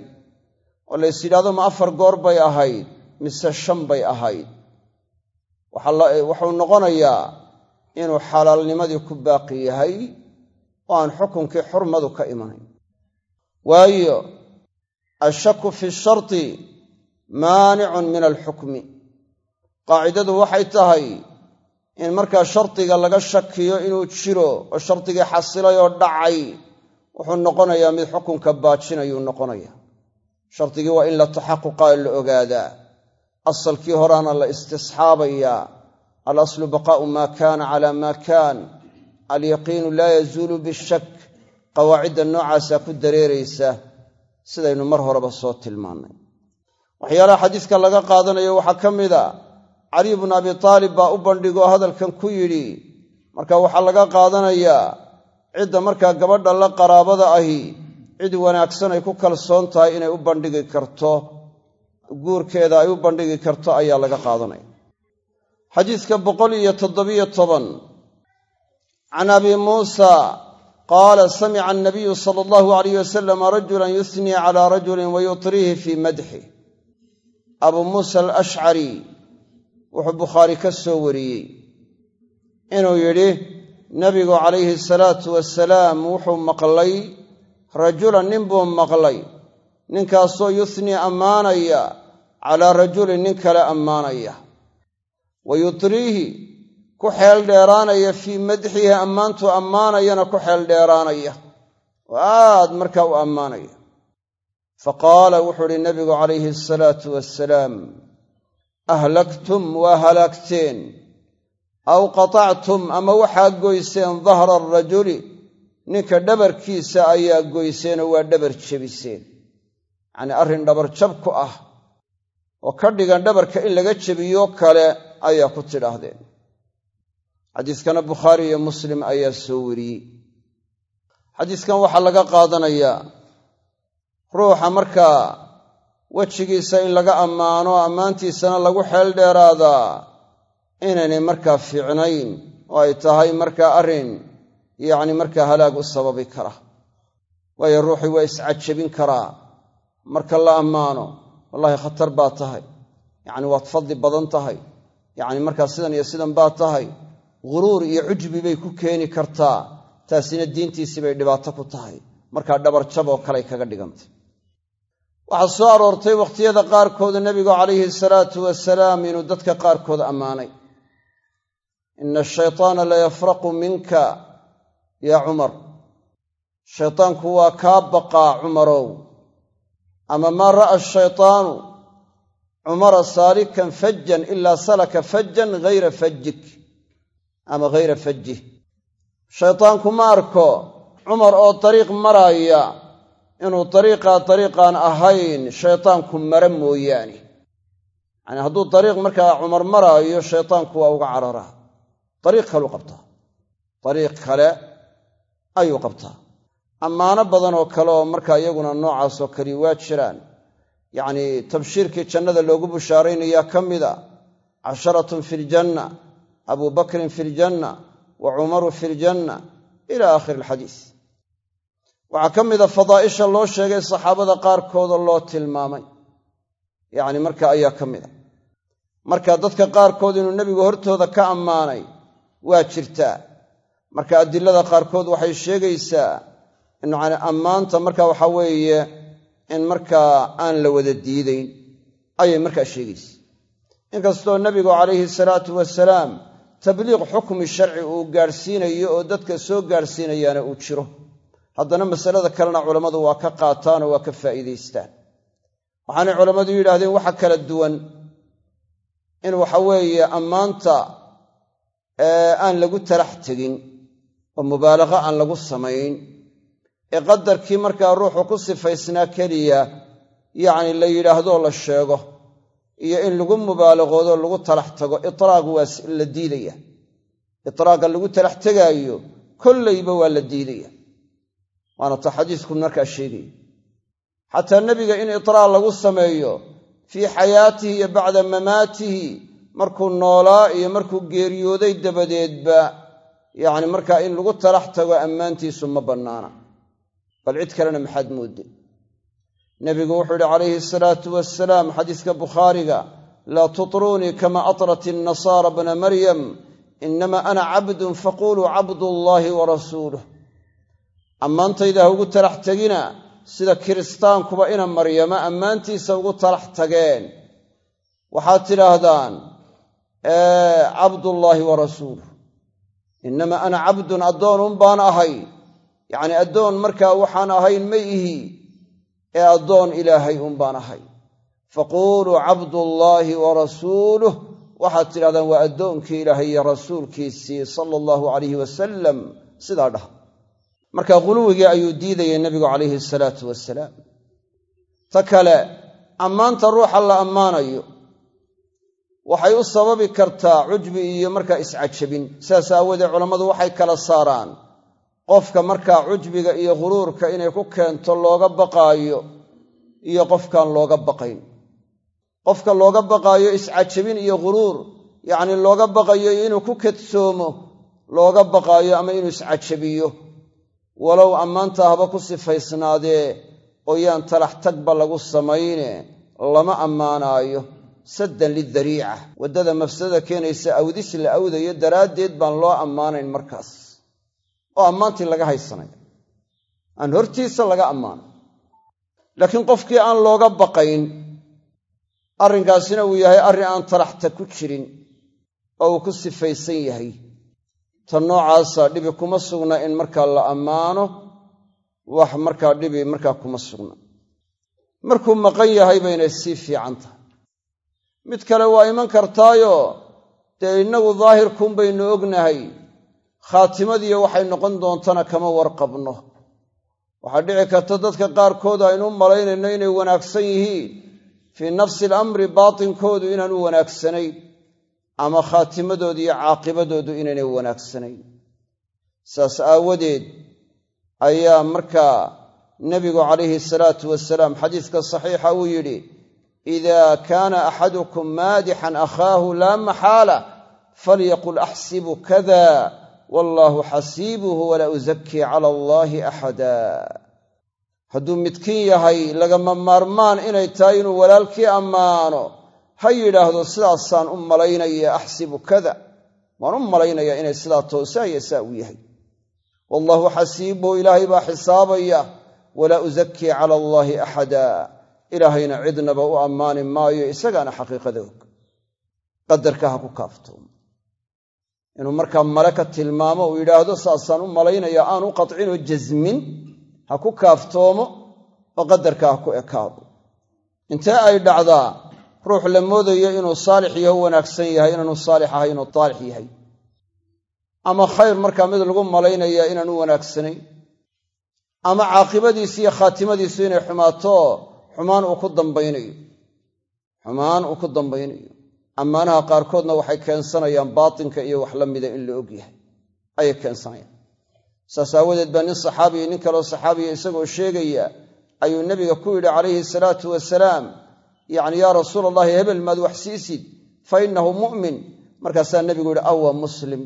Oo lays yidhahdo ma afar goor bay ahayd mise shan bay ahayd. Wuxuu noqonayaa inuu xalaalnimadii ku baaqi yahay oo aan xukunkii xurmadu ka imanayn waayo ashaku fi sharti maanicun min alxukmi. Qaacidadu waxay tahay in markaa shardiga laga shakiyo inuu jiro oo shardigii xasilay oo dhacay wuxuu noqonayaa mid xukunka baajinayuu noqonaya shardigii waa in la taxaquqaa la ogaadaa asalkii horaana la istisxaabayaa alaslu baqaa'u maa kaana calaa maa kaan alyaqiinu laa yazuulu bishak qawaacidda noocaasaa ku dareeraysa sidaynu mar horeba soo tilmaannay. Waxyaalaha xadiiska laga qaadanayo waxaa ka mid a caliy bnu abi taalib baa u bandhigoo hadalkan ku yidhi marka waxaa laga qaadanayaa cidda markaa gabadha la qaraabada ahi cid wanaagsan ay ku kalsoon tahay inay u bandhigi karto guurkeeda ay u bandhigi karto ayaa laga qaadanaya. Xadiiska boqol iyo toddobiyo toban. Can abi muusa qaala samica anabiyu sala allahu alayh wasalama rajulan yusnii cala rajulin wayutriihi fii madxih abuu muusa alashcari wuxuu bukhaari ka soo wariyey. Inuu yidhi nebigu calayhi salaatu wasalaam wuxuu maqlay rajulan nin buu maqlay. Ninkaasoo yusnii ammaanaya calaa rajulin nin kale ammaanaya. Wa yutriihi ku xeel dheeraanaya fii madxihi ammaantuu ammaanayana ku xeel dheeraanaya. Oo aad markaa u ammaanaya. Fa qaala wuxuu idhi nabigu calayhi asalaatu wasalaam ahlaktum waa halaagteen aw qatactum ama waxaa goyseen dahra arajuli ninka dhabarkiisa ayaa goyseenoo waa dhabar jebiseen yacnii arrin dhabarjab ku ah oo ka dhigan dhabarka in laga jebiyo kale ayaa ku tidhaahdeen xadiiskana bukhaari iyo muslim ayaa soo wariyey xadiiskan waxaa laga qaadanayaa ruuxa markaa wejigiisa in laga ammaano ammaantiisana lagu xeel dheeraadaa inaynay markaa fiicnayn oo ay tahay markaa arrin yacni markaa halaag u sababi kara. Waayo ruuxii waa iscajabin karaa marka la ammaano. Wallaahi khatar baa tahay. Yacni waad fadli badan tahay. Yacni markaa sidan iyo sidan baa tahay. Ghuruur iyo cujbi bay ku keeni kartaa. Taasina diintiisii bay dhibaato ku tahay. Markaa dhabarjab oo kaley kaga dhigantay waxaa soo aroortay wakhtiyada qaarkooda nebigu calayhi salaatu wasalaam inuu dadka qaarkood ammaanay. Ina ashaytaana layafraqu minka yaa cumar. Shaytaanku waa kaa baqaa cumarow. Ama maa ra'a ashaytaanu cumara saalikan fajan ilaa salaka fajan hayra fajik ama hayra fajih shaytaanku ma arko cumar oo dariiq maraaya inuu dariiqaa dariiqaan ahayn shaytaanku mara mooyaane. Yacanii hadduu dariiq markaa cumar maraayo shaytaanku waa uga cararaa dariiq kaleu qabtaa. Dariiq kale ayuu qabtaa. Ammaano badan oo kale oo markaa iyaguna noocaasoo kali waa jiraan. Yacnii tabshiirkii jannada loogu bushaaraynayaa ka mida casharatun fi ljanna abuu bakrin fi ljanna wa cumaru fi ljanna ila aakhiri alxadiis waxaa ka mida fadaa'isha loo sheegay saxaabada qaarkooda loo tilmaamay. Yacni marka ayaa ka mida marka dadka qaarkood inuu nebigu hortooda ka ammaanay waa jirtaa. Marka adilada qaarkood waxay sheegaysaa in ammaanta marka waxaa weeye in markaa aan la wada diidayn. Ayay markaa sheegaysa inkastoo nebigu calayhi salaatu wasalaam tabliiq xukmi sharci uu gaadhsiinayo oo dadka soo gaadhsiinayaana uu jiro haddana masalada kalena culammadu waa ka qaataan oo waa ka faa'iidaystaan. Waxaanay culammadu yidhaahdeen waxa kala duwan in waxa weeye ammaanta aan lagu talax tegin oo mubaalaqa aan lagu samayn ee qadarkii markaa ruuxu ku sifaysnaa keliya yacni la yidhaahdoo la sheego iyo in lagu mubaalaqoodo lagu talax tago itraaq waa la diidaya. Itraaqa lagu talax tegaayo kollayba waa la diidaya waana ta xadiisku markaa sheegaya xataa nebiga in itraaq lagu sameeyo fii xayaatihi iyo bacda mamaatihi markuu noolaa iyo markuu geeriyooday dabadeedba yacni markaa in lagu talax tago ammaantiisu ma bannaana. Bal cid kalena maxaad moodde? Nebigu wuxuu yidhi calayhi salaatu wasalaam xadiiska bukhaariga laa tutruunii kama atrat innasaara bna maryam inama ana cabdun faquluu cabdullaahi wa rasuuluh ammaantayda ha ugu talax tegina. Sida kiristaankuba ina maryama ammaantiisa ugu talax tageen. Waxaad tidhaahdaan cabdullaahi wa rasuuluh inama ana cabdun addoon un baan ahay. Yacnii addoon markaa waxaan ahayn ma ihi ee addoon ilaahay un baan ahay. Faquuluu cabdullaahi wa rasuuluh. Waxaad tidhahdaan waa addoonkii ilaahay iyo rasuulkiisii sala allahu calayhi wasalam sidaa dhaha marka quluwigii ayuu diidayay nebigu calayhi salaatu wasalaam ta kale ammaanta ruuxa la ammaanayo waxay u sababi kartaa cujbi iyo markaa iscajabin. Sidaas aawoodee culammadu waxay kala saaraan qofka markaa cujbiga iyo ghuruurka inay ku keento looga baqaayo iyo qofkaan looga baqayn. Qofka looga baqaayo iscajabin iyo ghuruur yacnii looga baqayo inuu ku kadsoomo looga baqaayo ama inuu iscajabiyo walow ammaanta haba ku sifaysnaadee oo yaan talax tagba lagu samayne lama ammaanaayo. Saddan lidariica waddada mafsadada keenaysa awdis la awdayo daraaddeed baan loo ammaanayn markaas. Oo ammaantii laga haysanaya aan hortiisa laga ammaanay. Laakiin qofkii aan looga baqayn arrinkaasina uu yahay arrin aan talaxta ku jirin oo uu ku sifaysan yahay tan noocaasa dhibi kuma sugna in markaa la ammaano wax markaa dhibi markaa kuma sugna. Markuu maqan yahay baynay sii fiican tahay. Mid kale waa iman kartaayo dee innagu daahirkuun baynu ognahay. Khaatimadiiyo waxay noqon doontana kama warqabno. Waxaa dhici karta dadka qaarkood aynu u malaynayno inay wanaagsan yihiin. Fii nafsi alamri baatinkoodu inaanu wanaagsanayn ama khaatimadoodu iyo caaqibadoodu inaynay wanaagsanayn. Saas aawadeed ayaa markaa nebigu calayhi salaatu wasalaam xadiiska saxiixa uu yidhi idaa kaana axadukum maadixan akhaahu laa maxaala falyaqul axsibu kada wallaahu xasiibuhu walaa usakii cala allaahi axada hadduu midkiin yahay lagama maarmaan inay tahay inuu walaalkii ammaano ha yidhaahdo sidaasaan u malaynaya axsibu kada waan u malaynayaa inay sidaa toosaaya saa u yahay. Wallaahu xasiibuhu ilaahay baa xisaabaya. Walaa usakii cala allaahi axada. Ilaahayna cidnaba u ammaani maayo isagaana xaqiiqada og. Qadarka ha ku kaaftoom inuu markaa male ka tilmaamo uu yidhaahdo saasaan u malaynaya aan u qadcinoo jasmin. Ha ku kaaftoomo oo qadarka ha ku ekaado. Intee ay dhacdaa ruux la moodayo inuu saalix yaho wanaagsan yahay inaanu saalix ahay inuu daalix yahay. Ama khayr markaa mid lagu malaynaya inaanu wanaagsanayn ama caaqibadiisu iyo khaatimadiisu inay xumaato xumaan uu ku dambaynayo. Xumaan uu ku dambaynayo. Ammaanaha qaarkoodna waxay keensanayaan baatinka iyo wax la mida in la og yahay. Ayay keensanayaan. Saas aawadeed baa nin saxaabiya nin kaleo saxaabiya isagoo sheegaya ayuu nebiga ku yidhi calayhi salaatu wasalaam yacni yaa rasuul allahi hebel maad wax siisid fa innahu mu'min. Markaasaa nebigu yidhi awa muslim.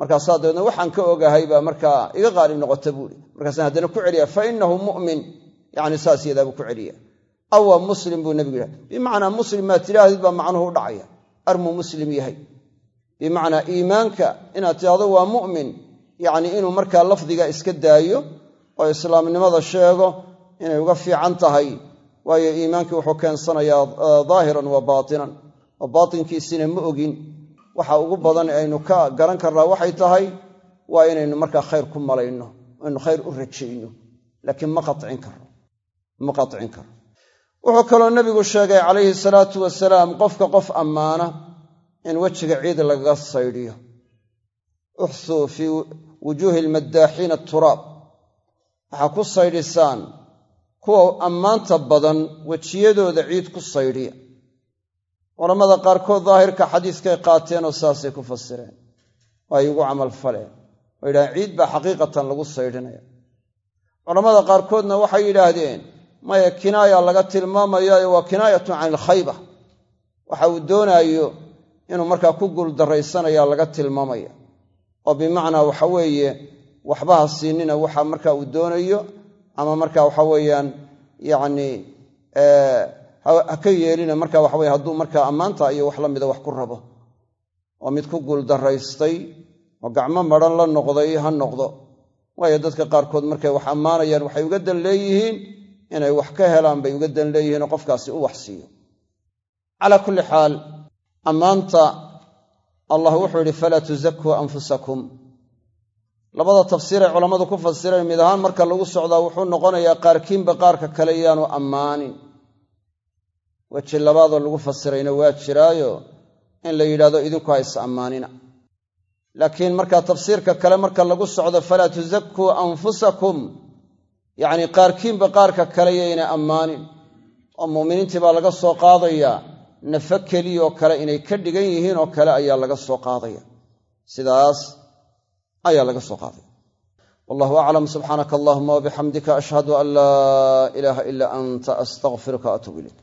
Markaasaa dabeedna waxaan ka ogahay baa markaa iga qaalib noqota buuhi markaasaan haddana ku celiya fa innahu mu'min. Yacni saas yadaabuu ku celiya. Awa muslim buu nebigu yidhaha bimacnaa muslim maad tidhaahdid baa macnuhu u dhacaya. Armuu muslim yahay. Bimacnaa iimaanka inaad tidhahdo waa mu'min yacni inuu markaa lafdiga iska daayo oo islaamnimada sheego inay uga fiican tahay waayo iimaankii wuxuu keensanayaa daahiran wa baatinan. Oo baatinkiisina ma ogin. Waxa ugu badan aynu ka garan karnaa waxay tahay waa inaynu markaa khayr ku malayno aynu khayr u rajayno. Laakiin ma qacin karo ma qacin karo wuxuu kaloo nebigu sheegay calayhi salaatu wasalaam qofka qof ammaana in wejiga ciid lagaga saydhiyo uxsuu fii wujuuhi almaddaaxiina turaab. Waxaa ku saydhisaan kuwa ammaanta badan wejiyadooda ciid ku saydhiya culammada qaarkood daahirka xadiiskay qaateenoo saasay ku fasireen. Oo ay ugu camal faleen oo yidhahdeen ciid baa xaqiiqatan lagu saydhinaya. Culammada qaarkoodna waxay yidhaahdeen maya kinaaya laga tilmaamayaayo waa kinaayatun can ilkhayba waxa uu doonaayo inuu markaa ku guuldarraysanaya laga tilmaamaya. Oo bimacnaa waxa weeye waxba ha siinina waxa markaa uu doonayo ama marka waxa weeyaan yacni ha ka yeelina marka waxa weye hadduu markaa ammaanta iyo wax la mida wax ku rabo. Oo mid ku guuldarraystay oo gacmo madran la noqday ha noqdo. Waayo dadka qaarkood markay wax ammaanayaan waxay uga dan leeyihiin inay wax ka helaan bay uga dan leeyihiinoo qofkaasi u wax siiyo. Calaa kulli xaal ammaanta allah wuxuu yidhi falaa tusakuu anfusakum labada tafsiiray culammadu ku fasireen mid ahaan marka lagu socdaa wuxuu noqonayaa qaarkiinba qaarka kale yaanu ammaanin. Weji labaadoo lagu fasirayna waa jiraayo in la yidhahdo idinku ha is ammaanina. Laakiin marka tafsiirka kale marka lagu socdo falaa tusakuu anfusakum. Yacnii qaarkiinba qaarka kale yayna ammaanin. Oo mu'miniintii baa laga soo qaadayaa nafo keliyoo kale inay ka dhigan yihiin oo kale ayaa laga soo qaadaya. Sidaas ayaa laga soo qaadaya wallahu aclam subxaanaka allahuma wabixamdika ashhadu an laa ilaaha ila anta astaqfiruka atuub ilayk